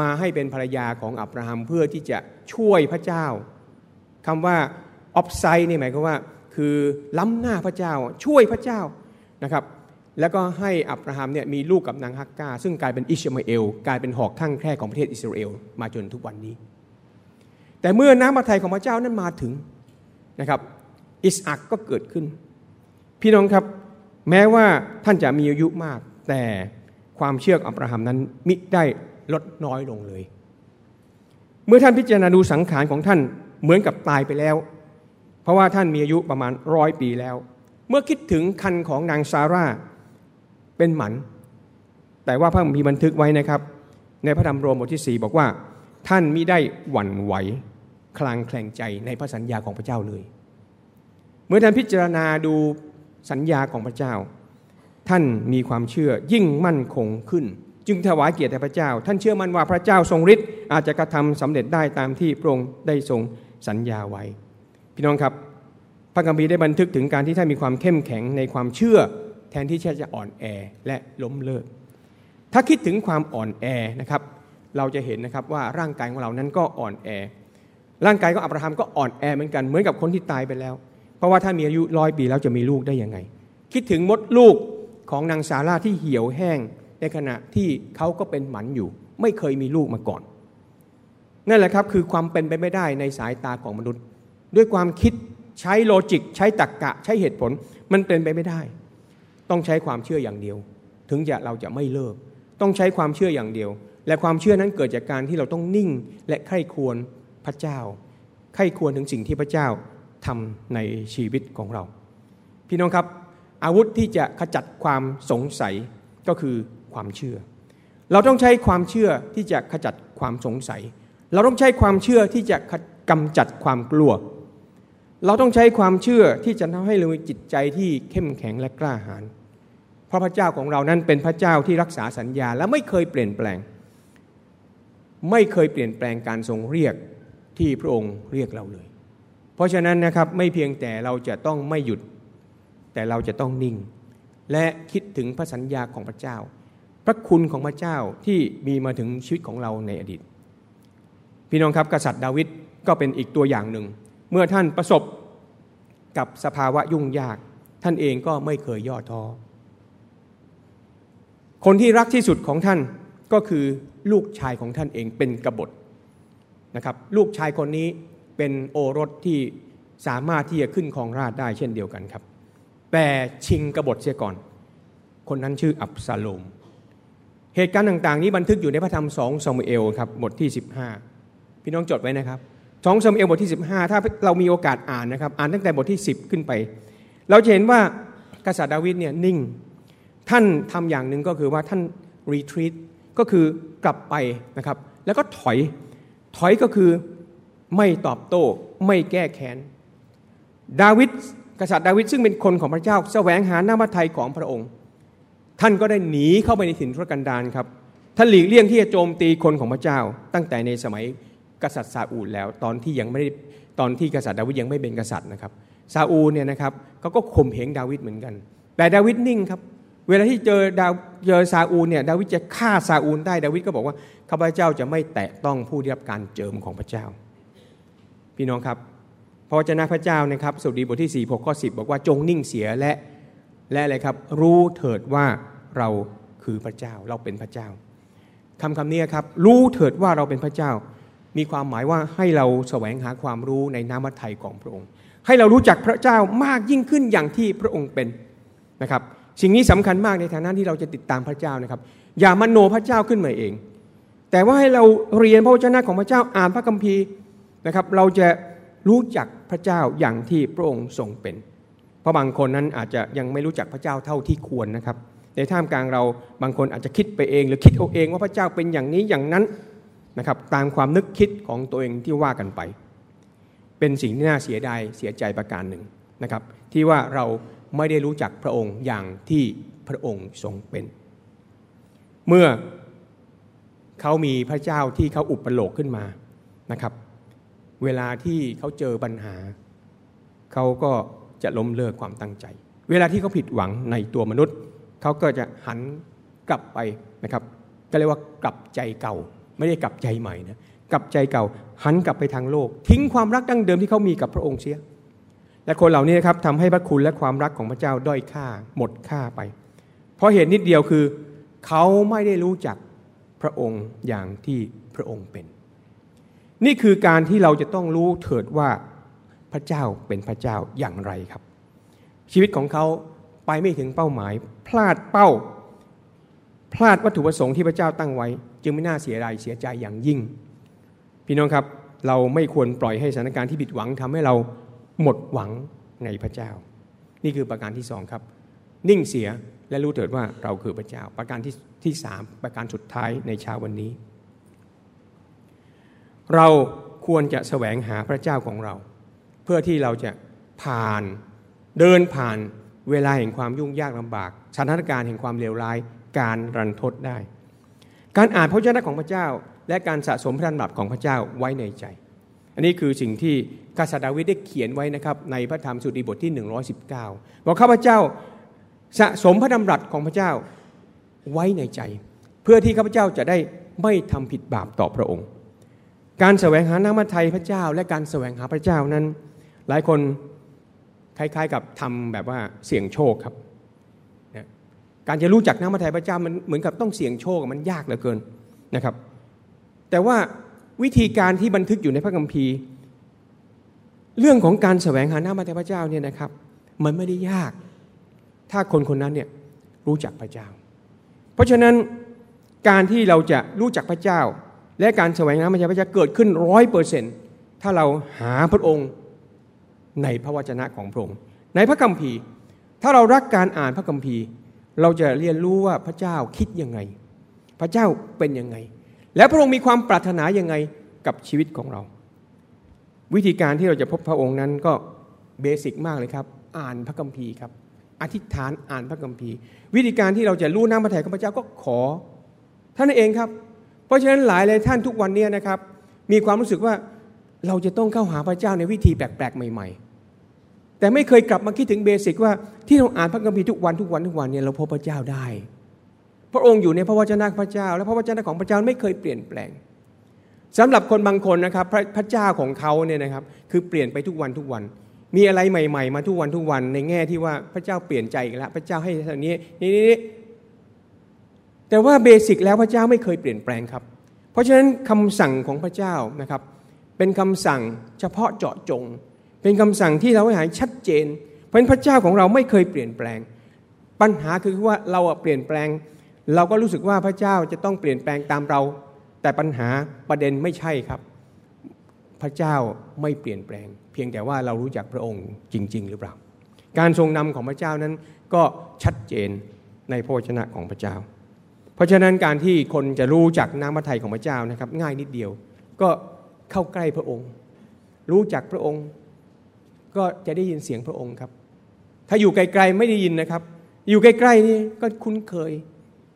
มาให้เป็นภรรยาของอับราฮัมเพื่อที่จะช่วยพระเจ้าคำว่าออฟไซด์นี่หมายความว่า คือล้ำหน้าพระเจ้าช่วยพระเจ้านะครับ แล้วก็ให้อับราฮัมเนี่ยมีลูกกับนางฮักกา ซึ่งกลายเป็นอิชมาเอล กลายเป็นหอกข้างแคร่ของประเทศอิสราเอลมาจนทุกวันนี้ แต่เมื่อน้ำพระทัยของพระเจ้านั้นมาถึงนะครับอิสอักก็เกิดขึ้น พี่น้องครับแม้ว่าท่านจะมีอายุมากแต่ ความเชื่ออับราฮัมนั้นมิได้ลดน้อยลงเลย เมื่อท่านพิจารณาดูสังขารของท่านเหมือนกับตายไปแล้ว เพราะว่าท่านมีอายุประมาณร้อยปีแล้ว เมื่อคิดถึงคันของนางซาร่าเป็นหมัน แต่ว่าพระมีบันทึกไว้นะครับ ในพระธรรมโรมบทที่ 4 บอกว่า ท่านมิได้หวั่นไหวคลางแคลงใจในพระสัญญาของพระเจ้าเลย เมื่อท่านพิจารณาดูสัญญาของพระเจ้า ท่านมีความเชื่อยิ่งมั่นคงขึ้น จึงถวายเกียรติแด่พระเจ้า ท่านเชื่อมั่นว่าพระเจ้าทรงฤทธิ์อาจจะกระทำสำเร็จได้ตามที่พระองค์ได้ทรงสัญญาไว้ พี่น้องครับ พระคัมภีร์ได้บันทึกถึงการที่ท่านมีความเข้มแข็งในความเชื่อ แทนที่จะอ่อนแอและล้มเลิก ถ้าคิดถึงความอ่อนแอนะครับเราจะเห็นนะครับว่าร่างกายของเรานั้นก็อ่อนแอ ร่างกายของอับราฮัมก็อ่อนแอเหมือนกันเหมือนกับคนที่ตายไปแล้ว เพราะว่าถ้ามีอายุร้อยปีแล้วจะมีลูกได้ยังไง คิดถึงมดลูก ของนางซาร่าที่เหี่ยวแห้งในขณะที่เขาก็เป็นหมันอยู่ ไม่เคยมีลูกมาก่อน นั่นแหละครับคือความเป็นไปไม่ได้ในสายตาของมนุษย์ ด้วยความคิดใช้โลจิก ใช้ตรรกกะ ใช้เหตุผลมันเป็นไปไม่ได้ ต้องใช้ความเชื่ออย่างเดียว ถึงจะเราจะไม่เลิก ต้องใช้ความเชื่ออย่างเดียว และความเชื่อนั้นเกิดจากการที่เราต้องนิ่งและใคร่ควรพระเจ้าใคร่ควรถึงสิ่งที่พระเจ้าทำในชีวิตของเรา พี่น้องครับ อาวุธที่จะขจัดความสงสัยก็คือความเชื่อ เราต้องใช้ความเชื่อที่จะขจัดความสงสัย เราต้องใช้ความเชื่อที่จะกำจัดความกลัว เราต้องใช้ความเชื่อที่จะทำให้เรามีจิตใจที่เข้มแข็งและกล้าหาญเพราะพระเจ้าของเรานั้นเป็นพระเจ้าที่รักษาสัญญาและไม่เคยเปลี่ยนแปลง ไม่เคยเปลี่ยนแปลงการทรงเรียกที่พระองค์เรียกเราเลย เพราะฉะนั้นนะครับไม่เพียงแต่เราจะต้องไม่หยุด แต่เราจะต้องนิ่ง และคิดถึงพระสัญญาของพระเจ้า พระคุณของพระเจ้าที่มีมาถึงชีวิตของเราในอดีต พี่น้องครับกษัตริย์ดาวิดก็เป็นอีกตัวอย่างหนึ่ง เมื่อท่านประสบกับสภาวะยุ่งยาก ท่านเองก็ไม่เคยย่อท้อคนที่รักที่สุดของท่านก็คือลูกชายของท่านเองเป็นกบฏนะครับลูกชายคนนี้เป็นโอรสที่สามารถที่จะขึ้นครองราชได้เช่นเดียวกันครับ แต่ชิงกบฏเสียก่อน คนนั้นชื่ออับซาโลม เหตุการณ์ต่างๆ นี้บันทึกอยู่ในพระธรรมสองซามูเอลครับบทที่ 15 พี่น้องจดไว้นะครับสองซามูเอลบทที่ 15 ถ้าเรามีโอกาสอ่านนะครับ อ่านตั้งแต่บทที่ 10 ขึ้นไป เราจะเห็นว่ากษัตริย์ดาวิดเนี่ยนิ่ง ท่านทำอย่างหนึ่งก็คือว่าท่านรีทรีตก็คือกลับไปนะครับ แล้วก็ถอยถอยก็คือไม่ตอบโต้ไม่แก้แค้น ดาวิด กษัตริย์ดาวิดซึ่งเป็นคนของพระเจ้าแสวงหาหน้ามัทไทยของพระองค์ ท่านก็ได้หนีเข้าไปในถิ่นทุรกันดารครับท่านหลีกเลี่ยงที่จะโจมตีคนของพระเจ้า ตั้งแต่ในสมัยกษัตริย์ซาอูลแล้ว ตอนที่ยังไม่ได้ตอนที่กษัตริย์ดาวิดยังไม่เป็นกษัตริย์นะครับซาอูลเนี่ยนะครับเขาก็ข่มเหงดาวิดเหมือนกัน แต่ดาวิดนิ่งครับเวลาที่เจอดาวเจอซาอูลเนี่ยดาวิดจะฆ่าซาอูลได้ดาวิดก็บอกว่าข้าพเจ้าจะไม่แตะต้องผู้ได้รับการเจิมของพระเจ้า พี่น้องครับ พระวจนะพระเจ้านะครับสุดีบทที่ 4 6ข้อ10 บอกว่าจงนิ่งเสียและและอะไรครับ รู้เถิดว่าเราคือพระเจ้าเราเป็นพระเจ้าคำคำนี้ครับรู้เถิดว่าเราเป็นพระเจ้า มีความหมายว่าให้เราแสวงหาความรู้ในน้ำมัทไทยของพระองค์ ให้เรารู้จักพระเจ้ามากยิ่งขึ้นอย่างที่พระองค์เป็นนะครับสิ่งนี้สำคัญมากในฐานะที่เราจะติดตามพระเจ้านะครับ อย่ามโนพระเจ้าขึ้นมาเอง แต่ว่าให้เราเรียนพระวจนะของพระเจ้าอ่านพระคัมภีร์นะครับ เราจะ รู้จักพระเจ้าอย่างที่พระองค์ทรงเป็น เพราะบางคนนั้นอาจจะยังไม่รู้จักพระเจ้าเท่าที่ควรนะครับ ในท่ามกลางเราบางคนอาจจะคิดไปเอง หรือคิดเอาเองว่าพระเจ้าเป็นอย่างนี้อย่างนั้นนะครับตามความนึกคิดของตัวเองที่ว่ากันไป เป็นสิ่งที่น่าเสียดายเสียใจประการหนึ่งนะครับ ที่ว่าเราไม่ได้รู้จักพระองค์อย่างที่พระองค์ทรงเป็น เมื่อเขามีพระเจ้าที่เขาอุปโลกขึ้นมานะครับ เวลาที่เขาเจอปัญหา เขาก็จะล้มเลิกความตั้งใจ เวลาที่เขาผิดหวังในตัวมนุษย์ เขาก็จะหันกลับไปนะครับ ก็เรียกว่ากลับใจเก่า ไม่ได้กลับใจใหม่นะกลับใจเก่า หันกลับไปทางโลก ทิ้งความรักดั้งเดิมที่เขามีกับพระองค์เสียและคนเหล่านี้นะครับทำให้พระคุณและความรักของพระเจ้าด้อยค่าหมดค่าไป เพราะเหตุนิดเดียวคือ เขาไม่ได้รู้จักพระองค์อย่างที่พระองค์เป็น นี่คือการที่เราจะต้องรู้เถิดว่าพระเจ้าเป็นพระเจ้าอย่างไรครับ ชีวิตของเขาไปไม่ถึงเป้าหมาย พลาดเป้า พลาดวัตถุประสงค์ที่พระเจ้าตั้งไว้ จึงไม่น่าเสียดายเสียใจอย่างยิ่ง พี่น้องครับเราไม่ควรปล่อยให้สถานการณ์ที่ผิดหวังทำให้เราหมดหวังในพระเจ้า นี่คือประการที่สองครับ นิ่งเสียและรู้เถิดว่าเราคือพระเจ้า ประการที่ที่สามประการสุดท้ายในเช้าวันนี้ เราควรจะแสวงหาพระเจ้าของเรา เพื่อที่เราจะผ่านเดินผ่านเวลาแห่งความยุ่งยากลำบากสถานการณ์แห่งความเลวร้ายการรันทดได้ การอ่านพระเจ้าของพระเจ้า และการสะสมพระธรรมของพระเจ้าไว้ในใจ อันนี้คือสิ่งที่กษัตริย์ดาวิดได้เขียนไว้นะครับในพระธรรมสุดีบทที่ 119บอกข้าพเจ้าสะสมพระดำรัสของพระเจ้าไว้ในใจ เพื่อที่ข้าพเจ้าจะได้ไม่ทำผิดบาปต่อพระองค์ การแสวงหาน้ำมันไทยพระเจ้า และการแสวงหาพระเจ้านั้น หลายคนคล้ายๆกับทำแบบว่าเสี่ยงโชคครับการจะรู้จักน้ำมันไทยพระเจ้ามันเหมือนกับต้องเสี่ยงโชคมันยากเหลือเกินนะครับ แต่ว่าวิธีการที่บันทึกอยู่ในพระคัมภีร์ เรื่องของการแสวงหาหน้ามาแต่พระเจ้าเนี่ยนะครับ มันไม่ได้ยาก ถ้าคนคนนั้นเนี่ยรู้จักพระเจ้า เพราะฉะนั้นการที่เราจะรู้จักพระเจ้า และการแสวงหามาแต่พระเจ้าเกิดขึ้นร้อยเปอร์เซนต์ถ้าเราหาพระองค์ในพระวจนะของพระองค์ ในพระคัมภีร์ ถ้าเรารักการอ่านพระคัมภีร์ เราจะเรียนรู้ว่าพระเจ้าคิดยังไง พระเจ้าเป็นยังไง และพระองค์มีความปรารถนายังไงกับชีวิตของเรา วิธีการที่เราจะพบพระองค์นั้นก็เบสิกมากเลยครับ อ่านพระคัมภีร์ครับอธิษฐานอ่านพระคัมภีร์ วิธีการที่เราจะรู้น้ำพระทัยของพระเจ้าก็ขอท่านเองครับ เพราะฉะนั้นหลายหลายท่านทุกวันนี้นะครับ มีความรู้สึกว่าเราจะต้องเข้าหาพระเจ้าในวิธีแปลกๆใหม่ ๆ แต่ไม่เคยกลับมาคิดถึงเบสิกว่าที่เราอ่านพระคัมภีร์ทุกวันทุกวันทุกวันเนี่ยเราพบพระเจ้าได้ พระองค์อยู่ในพระวจนะพระเจ้า และพระวจนะของพระเจ้าไม่เคยเปลี่ยนแปลงสำหรับคนบางคนนะครับพระพระเจ้าของเขาเนี่ยนะครับคือเปลี่ยนไปทุกวันทุกวัน มีอะไรใหม่ ๆ มาทุกวันทุกวัน ในแง่ที่ว่าพระเจ้าเปลี่ยนใจอีกแล้วพระเจ้าให้ท่านี้นี่นี่ แต่ว่าเบสิกแล้วพระเจ้าไม่เคยเปลี่ยนแปลงครับ เพราะฉะนั้นคำสั่งของพระเจ้านะครับเป็นคำสั่งเฉพาะเจาะจง เป็นคำสั่งที่เราหายชัดเจน เพราะฉะนั้นพระเจ้าของเราไม่เคยเปลี่ยนแปลง ปัญหาคือว่าเราเปลี่ยนแปลง เราก็รู้สึกว่าพระเจ้าจะต้องเปลี่ยนแปลงตามเรา แต่ปัญหาประเด็นไม่ใช่ครับ พระเจ้าไม่เปลี่ยนแปลง เพียงแต่ว่าเรารู้จักพระองค์จริง ๆ หรือเปล่า การทรงนำของพระเจ้านั้นก็ชัดเจนในพระวจนะของพระเจ้า ราะฉะนั้นการที่คนจะรู้จักน้ำพระทัยของพระเจ้านะครับ ง่ายนิดเดียว ก็เข้าใกล้พระองค์ รู้จักพระองค์ ก็จะได้ยินเสียงพระองค์ครับ ถ้าอยู่ไกลๆไม่ได้ยินนะครับ อยู่ใกล้ๆนี่ก็คุ้นเคย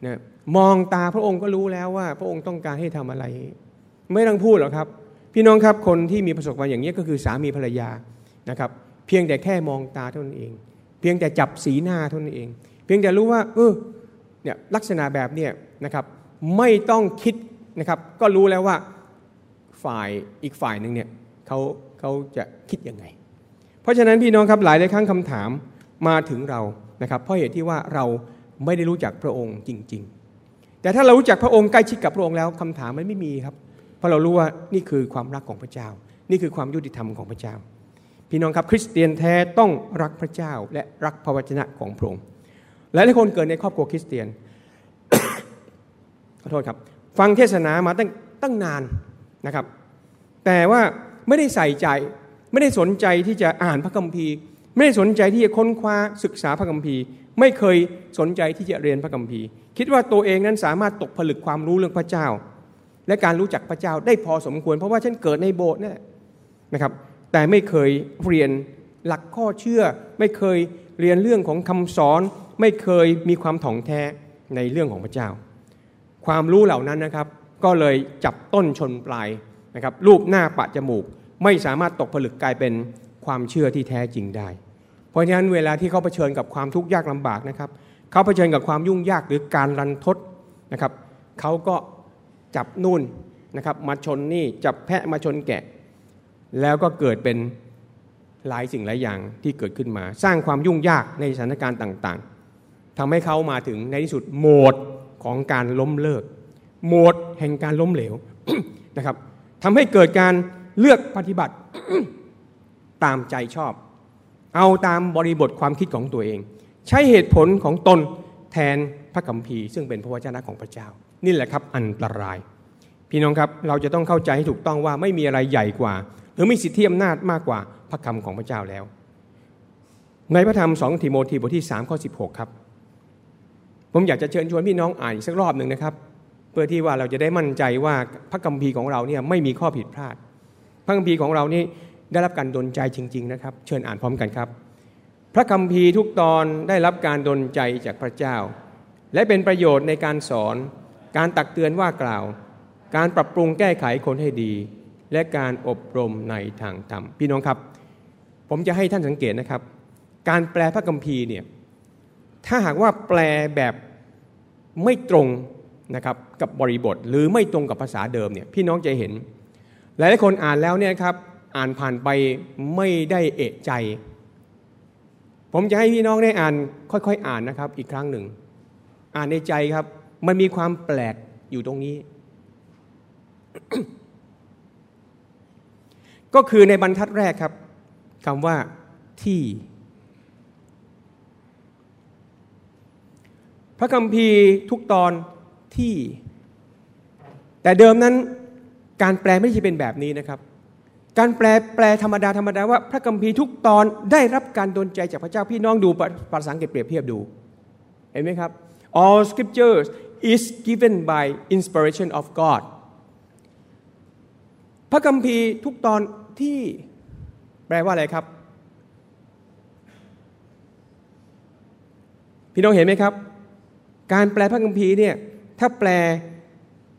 นะมองตาพระองค์ก็รู้แล้วว่า พระองค์ต้องการให้ทำอะไร ไม่ต้องพูดหรอกครับ พี่น้องครับคนที่มีประสบการณ์อย่างนี้ก็คือสามีภรรยานะครับ เพียงแต่แค่มองตาเท่านั้นเอง เพียงแต่จับสีหน้าเท่านั้นเอง เพียงแต่รู้ว่า เออ เนี่ยลักษณะแบบเนี้ยนะครับไม่ต้องคิดนะครับก็รู้แล้วว่าฝ่ายอีกฝ่ายหนึ่งเนี่ยเขาเขาจะคิดยังไง เพราะฉะนั้นพี่น้องครับหลายหลายครั้งคำถามมาถึงเรานะครับเพราะเหตุที่ว่าเราไม่ได้รู้จักพระองค์จริง ๆ แต่ถ้าเรารู้จักพระองค์ใกล้ชิดกับพระองค์แล้วคำถามมันไม่มีครับ เพราะเรารู้ว่านี่คือความรักของพระเจ้า นี่คือความยุติธรรมของพระเจ้า พี่น้องครับคริสเตียนแท้ต้องรักพระเจ้าและรักพระวจนะของพระองค์ หลายคนเกิดในครอบครัวคริสเตียน ขอโทษครับ ฟังเทศนามาตั้งตั้งนานนะครับ แต่ว่าไม่ได้ใส่ใจ ไม่ได้สนใจที่จะอ่านพระคัมภีร์ ไม่ได้สนใจที่จะค้นคว้าศึกษาพระคัมภีร์ ไม่เคยสนใจที่จะเรียนพระคัมภีร์ คิดว่าตัวเองนั้นสามารถตกผลึกความรู้เรื่องพระเจ้า และการรู้จักพระเจ้าได้พอสมควร เพราะว่าฉันเกิดในโบสถ์นี่นะครับ แต่ไม่เคยเรียนหลักข้อเชื่อ ไม่เคยเรียนเรื่องของคำสอน ไม่เคยมีความถ่องแท้ในเรื่องของพระเจ้า ความรู้เหล่านั้นนะครับ ก็เลยจับต้นชนปลายนะครับรูปหน้าปะจมูก ไม่สามารถตกผลึกกลายเป็นความเชื่อที่แท้จริงได้ เพราะฉะนั้นเวลาที่เขาเผชิญกับความทุกข์ยากลำบากนะครับ เขาเผชิญกับความยุ่งยากหรือการรันทดนะครับ เขาก็จับนู่นนะครับมาชนนี่จับแพะมาชนแกะ แล้วก็เกิดเป็นหลายสิ่งหลายอย่างที่เกิดขึ้นมา สร้างความยุ่งยากในสถานการณ์ต่างๆ ทำให้เขามาถึงในที่สุดโหมดของการล้มเลิก โหมดแห่งการล้มเหลวนะครับทำให้เกิดการเลือกปฏิบัติตามใจชอบ เอาตามบริบทความคิดของตัวเอง ใช้เหตุผลของตนแทนพระคัมภีร์ซึ่งเป็นพระวจนะของพระเจ้า นี่แหละครับอันตราย พี่น้องครับเราจะต้องเข้าใจให้ถูกต้องว่าไม่มีอะไรใหญ่กว่า หรือมีสิทธิอำนาจมากกว่าพระคำของพระเจ้าแล้ว ในพระธรรมสองทิโมธีบทที่ 3 ข้อ 16 ครับ ผมอยากจะเชิญชวนพี่น้องอ่านอีกสักรอบหนึ่งนะครับ เพื่อที่ว่าเราจะได้มั่นใจว่าพระคัมภีร์ของเราเนี่ยไม่มีข้อผิดพลาด พระคัมภีร์ของเรานี่ได้รับการดลใจจริง ๆ นะครับ เชิญอ่านพร้อมกันครับ พระคัมภีร์ทุกตอนได้รับการดลใจจากพระเจ้า และเป็นประโยชน์ในการสอน การตักเตือนว่ากล่าว การปรับปรุงแก้ไขคนให้ดี และการอบรมในทางธรรมพี่น้องครับ ผมจะให้ท่านสังเกตนะครับ การแปลพระคัมภีร์เนี่ย ถ้าหากว่าแปลแบบไม่ตรงนะครับกับบริบทหรือไม่ตรงกับภาษาเดิมเนี่ยพี่น้องจะเห็น หลายๆคนอ่านแล้วเนี่ยครับอ่านผ่านไปไม่ได้เอะใจ ผมจะให้พี่น้องได้อ่านค่อยๆอ่านนะครับ อีกครั้งหนึ่ง อ่านในใจครับ มันมีความแปลกอยู่ตรงนี้ ก็คือในบรรทัดแรกครับคำว่าที่ ระคัมภีร์ทุกตอนที่ แต่เดิมนั้นการแปลไม่ใช่เป็นแบบนี้นะครับ การแปลแปลธรรมดาธรรมดาว่า พระคัมภีร์ทุกตอนได้รับการดลใจจากพระเจ้าพี่น้องดูภาษาอังกฤษเปรียบเทียบดู เห็นไหมครับ all scriptures is given by inspiration of God พระคัมภีร์ทุกตอนที่แปลว่าอะไรครับ พี่น้องเห็นไหมครับ การแปลพระคัมภีร์เนี่ยถ้าแปล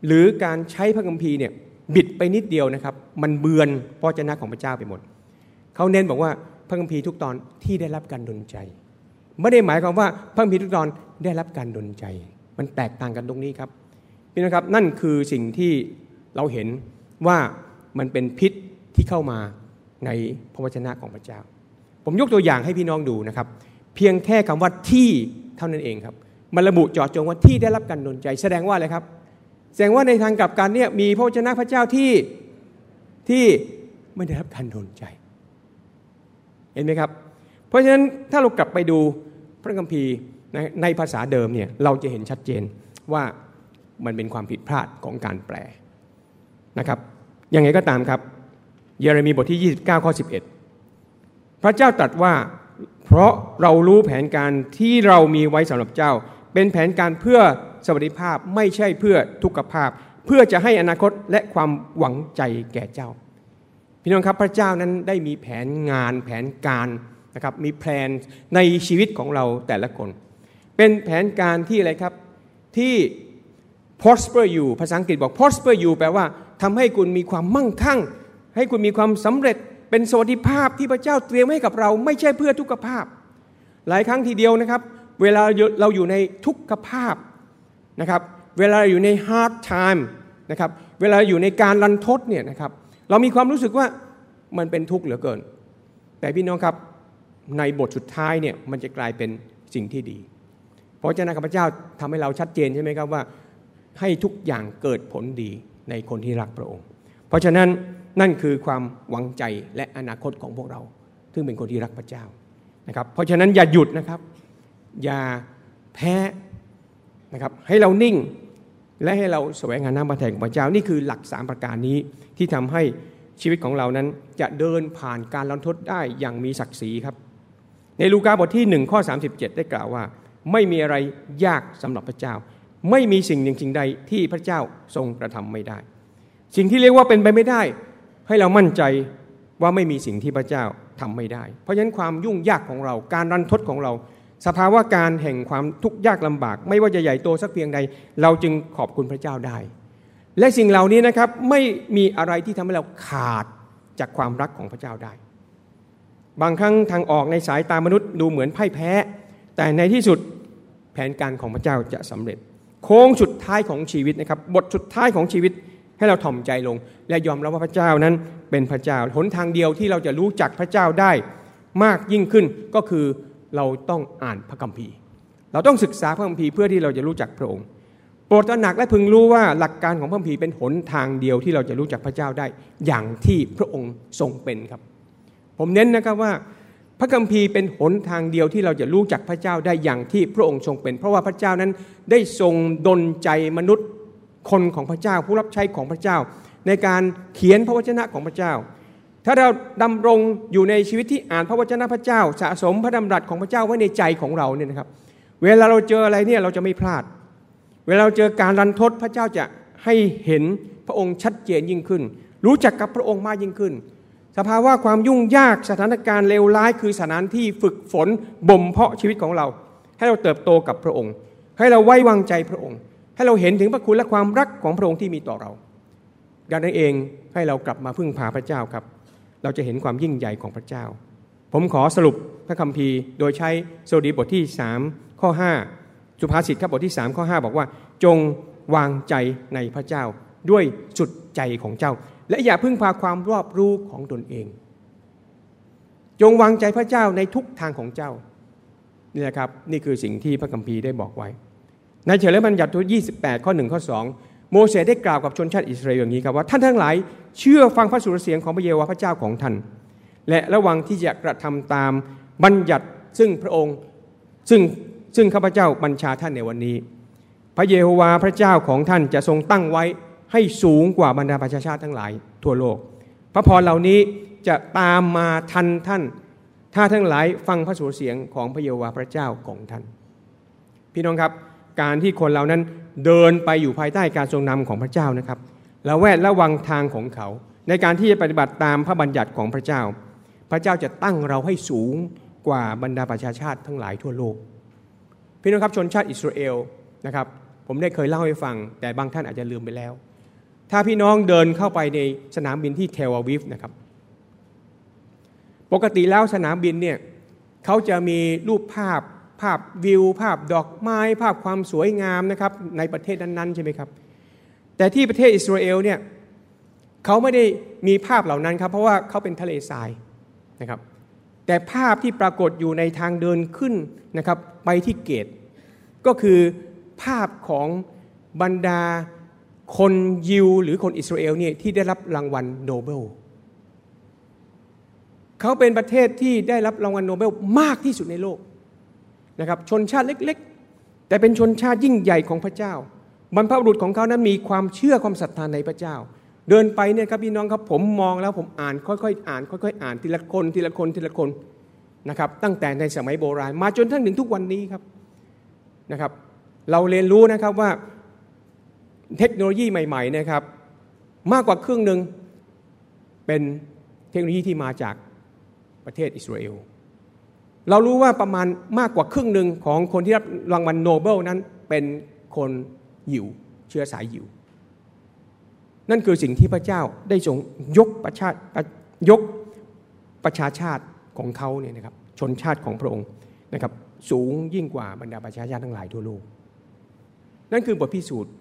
หรือการใช้พระคัมภีร์เนี่ยบิดไปนิดเดียวนะครับ มันเบือนพระเจ้าของพระเจ้าไปหมดเขาเน้นบอกว่าพระคัมภีร์ทุกตอนที่ได้รับการดลใจไม่ได้หมายความว่าพระคัมภีร์ทุกตอนได้รับการดลใจ มันแตกต่างกันตรงนี้ครับพี่น้องครับนั่นคือสิ่งที่เราเห็นว่ามันเป็นพิษที่เข้ามาในพระวจนะของพระเจ้า ผมยกตัวอย่างให้พี่น้องดูนะครับ เพียงแค่คำว่าที่เท่านั้นเองครับ มันระบุเจาะจงว่าที่ได้รับการดลใจแสดงว่าอะไรครับ แสดงว่าในทางกลับกันเนี่ยมีพระวจนะพระเจ้าที่ที่ไม่ได้รับการดลใจ เห็นไหมครับ เพราะฉะนั้นถ้าเรากลับไปดูพระคัมภีร์ในภาษาเดิมเนี่ยเราจะเห็นชัดเจนว่ามันเป็นความผิดพลาดของการแปลนะครับยังไงก็ตามครับ เยเรมีบทที่ 29 ข้อ 11 พระเจ้าตรัสว่าเพราะเรารู้แผนการที่เรามีไว้สำหรับเจ้า เป็นแผนการเพื่อสวัสดิภาพไม่ใช่เพื่อทุกขภาพ เพื่อจะให้อนาคตและความหวังใจแก่เจ้า พี่น้องครับพระเจ้านั้นได้มีแผนงานแผนการนะครับมีแผนในชีวิตของเราแต่ละคน เป็นแผนการที่อะไรครับที่ prosper you ภาษาอังกฤษบอก prosper you แปลว่าทำให้คุณมีความมั่งคั่ง ให้คุณมีความสำเร็จเป็นสวัสดิภาพที่พระเจ้าเตรียมให้กับเรา ไม่ใช่เพื่อทุกขภาพ หลายครั้งทีเดียวนะครับ เวลาเราอยู่ในทุกขภาพนะครับ เวลาอยู่ใน hard time นะครับ เวลาอยู่ในการรันทดเนี่ยนะครับ เรามีความรู้สึกว่ามันเป็นทุกข์เหลือเกิน แต่พี่น้องครับในบทสุดท้ายเนี่ยมันจะกลายเป็นสิ่งที่ดี เพราะเจ้าพระเจ้าทำให้เราชัดเจนใช่ไหมครับว่าให้ทุกอย่างเกิดผลดีในคนที่รักพระองค์ เพราะฉะนั้นนั่นคือความหวังใจและอนาคตของพวกเรา ซึ่งเป็นคนที่รักพระเจ้านะครับ เพราะฉะนั้นอย่าหยุดนะครับ อย่าแพ้นะครับให้เรานิ่งและให้เราแสวงหาน้ำประทนของพระเจ้านี่คือหลักสามประการนี้ที่ทำให้ชีวิตของเรานั้นจะเดินผ่านการลันทดได้อย่างมีศักดิ์ศรีครับ ในลูกาบทที่หนึ่งข้อ37 ได้กล่าวว่า ไม่มีอะไรยากสำหรับพระเจ้า ไม่มีสิ่งหนึ่งสิ่งใดที่พระเจ้าทรงกระทำไม่ได้ สิ่งที่เรียกว่าเป็นไปไม่ได้ ให้เรามั่นใจว่าไม่มีสิ่งที่พระเจ้าทำไม่ได้ เพราะฉะนั้นความยุ่งยากของเราการรันทดของเรา สภาวะการแห่งความทุกข์ยากลำบาก ไม่ว่าจะใหญ่โตสักเพียงใด เราจึงขอบคุณพระเจ้าได้ และสิ่งเหล่านี้นะครับไม่มีอะไรที่ทำให้เราขาดจากความรักของพระเจ้าได้ บางครั้งทางออกในสายตามนุษย์ดูเหมือนพ่ายแพ้ แต่ในที่สุดแผนการของพระเจ้าจะสำเร็จ โค้งสุดท้ายของชีวิตนะครับ บทสุดท้ายของชีวิตให้เราถ่อมใจลง และยอมรับว่าพระเจ้านั้นเป็นพระเจ้าหนทางเดียวที่เราจะรู้จักพระเจ้าได้มากยิ่งขึ้นก็คือ เราต้องอ่านพระคัมภีร์ เราต้องศึกษาพระคัมภีร์เพื่อที่เราจะรู้จักพระองค์ โปรดตระหนักและพึงรู้ว่าหลักการของพระคัมภีร์เป็นหนทางเดียวที่เราจะรู้จักพระเจ้าได้ อย่างที่พระองค์ทรงเป็นครับ ผมเน้นนะครับว่าพระคัมภีร์เป็นหนทางเดียวที่เราจะรู้จักพระเจ้าได้อย่างที่พระองค์ทรงเป็น เพราะว่าพระเจ้านั้นได้ทรงดลใจมนุษย์คนของพระเจ้า ผู้รับใช้ของพระเจ้า ในการเขียนพระวจนะของพระเจ้า ถ้าเราดำรงอยู่ในชีวิตที่อ่านพระวจนะพระเจ้า สะสมพระดำรัสของพระเจ้าไว้ในใจของเราเนี่ยนะครับ เวลาเราเจออะไรเนี่ยเราจะไม่พลาด เวลาเราเจอการรันทดพระเจ้าจะให้เห็นพระองค์ชัดเจนยิ่งขึ้น รู้จักกับพระองค์มากยิ่งขึ้น สภาวะความยุ่งยากสถานการณ์เลวร้ายคือสถานที่ฝึกฝนบ่มเพาะชีวิตของเรา ให้เราเติบโตกับพระองค์ ให้เราไว้วางใจพระองค์ ให้เราเห็นถึงพระคุณและความรักของพระองค์ที่มีต่อเราดังนั้นเองให้เรากลับมาพึ่งพาพระเจ้าครับ เราจะเห็นความยิ่งใหญ่ของพระเจ้า ผมขอสรุปพระคัมภีร์โดยใช้โซดีบทที่ 3 ข้อ 5 สุภาษิตครับบทที่ 3 ข้อ 5 บอกว่า จงวางใจในพระเจ้า ด้วยสุดใจของเจ้า และอย่าพึ่งพาความรอบรู้ของตนเอง จงวางใจพระเจ้าในทุกทางของเจ้านี่นะครับนี่คือสิ่งที่พระคัมภีร์ได้บอกไว้ ในเฉลยบัญญัติที่28 ข้อ 1 ข้อ 2 โมเสสได้กล่าวกับชนชาติอิสราเอลอย่างนี้ครับว่าท่านทั้งหลาย เชื่อฟังพระสุรเสียงของพระเยโฮวาห์พระเจ้าของท่าน และระวังที่จะกระทำตามบัญญัติซึ่งพระองค์ซึ่งซึ่งข้าพเจ้าบัญชาท่านในวันนี้ พระเยโฮวาห์พระเจ้าของท่านจะทรงตั้งไว้ให้สูงกว่าบรรดาประชาชาติทั้งหลายทั่วโลก พระพรเหล่านี้จะตามมาทันท่าน ถ้าทั้งหลายฟังพระสุรเสียงของพระเยโฮวาห์พระเจ้าของท่าน พี่น้องครับการที่คนเหล่านั้นเดินไปอยู่ภายใต้การทรงนำของพระเจ้านะครับ และแวดระวังทางของเขา ในการที่จะปฏิบัติตามพระบัญญัติของพระเจ้า พระเจ้าจะตั้งเราให้สูงกว่าบรรดาประชาชาติทั้งหลายทั่วโลกพี่น้องครับชนชาติอิสราเอลนะครับผมได้เคยเล่าให้ฟัง แต่บางท่านอาจจะลืมไปแล้ว ถ้าพี่น้องเดินเข้าไปในสนามบินที่เทลอาวิฟนะครับ ปกติแล้วสนามบินเนี่ยเขาจะมีรูปภาพภาพวิว ภาพดอกไม้ ภาพความสวยงามนะครับในประเทศนั้นๆใช่ไหมครับ แต่ที่ประเทศอิสราเอลเนี่ยเขาไม่ได้มีภาพเหล่านั้นครับ เพราะว่าเขาเป็นทะเลทรายนะครับ แต่ภาพที่ปรากฏอยู่ในทางเดินขึ้นนะครับไปที่เกต ก็คือภาพของบรรดาคนยิวหรือคนอิสราเอลเนี่ยที่ได้รับรางวัลโนเบลเขาเป็นประเทศที่ได้รับรางวัลโนเบลมากที่สุดในโลกนะครับชนชาติเล็ก ๆ แต่เป็นชนชาติยิ่งใหญ่ของพระเจ้า บรรพบุรุษของเขานั้นมีความเชื่อความศรัทธาในพระเจ้า เดินไปเนี่ยครับพี่น้องครับผมมองแล้วผมอ่านค่อยๆ อ่านค่อยๆ อ่านทีละคนทีละคนทีละคนนะครับตั้งแต่ในสมัยโบราณมาจนทั้งถึงทุกวันนี้ครับนะครับ เราเรียนรู้นะครับว่าเทคโนโลยีใหม่ๆนะครับมากกว่าครึ่งหนึ่งเป็นเทคโนโลยีที่มาจากประเทศอิสราเอลเรารู้ว่าประมาณมากกว่าครึ่งหนึ่งของคนที่รับรางวัลโนเบลนั้นเป็นคน ยิวเชื้อสายยิว นั่นคือสิ่งที่พระเจ้าได้ทรงยกประชายกประชาชาติของเขาเนี่ยนะครับชนชาติของพระองค์นะครับสูงยิ่งกว่าบรรดาประชาชาติทั้งหลายทั่วโลก นั่นคือบทพิสูจน์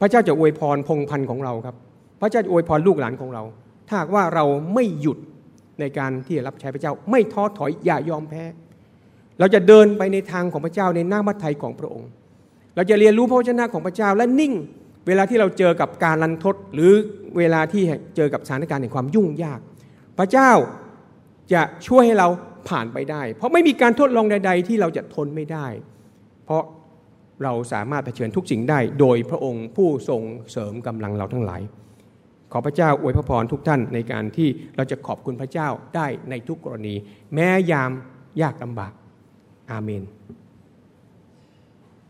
พระเจ้าจะอวยพรพงพันธ์ของเราครับ พระเจ้าจะอวยพรลูกหลานของเรา ถ้าว่าเราไม่หยุดในการที่จะรับใช้พระเจ้า ไม่ท้อถอยอย่ายอมแพ้ เราจะเดินไปในทางของพระเจ้าในหน้ามัทไทยของพระองค์ เราจะเรียนรู้พระวจนะของพระเจ้าและนิ่ง เวลาที่เราเจอกับการลันทด หรือเวลาที่เจอกับสถานการณ์แห่งความยุ่งยาก พระเจ้าจะช่วยให้เราผ่านไปได้ เพราะไม่มีการทดลองใด ๆ ที่เราจะทนไม่ได้ เพราะเราสามารถเผชิญทุกสิ่งได้ โดยพระองค์ผู้ทรงเสริมกำลังเราทั้งหลาย ขอพระเจ้าอวยพระพรทุกท่านในการที่เราจะขอบคุณพระเจ้าได้ในทุกกรณี แม้ยามยากลำบากอาเมน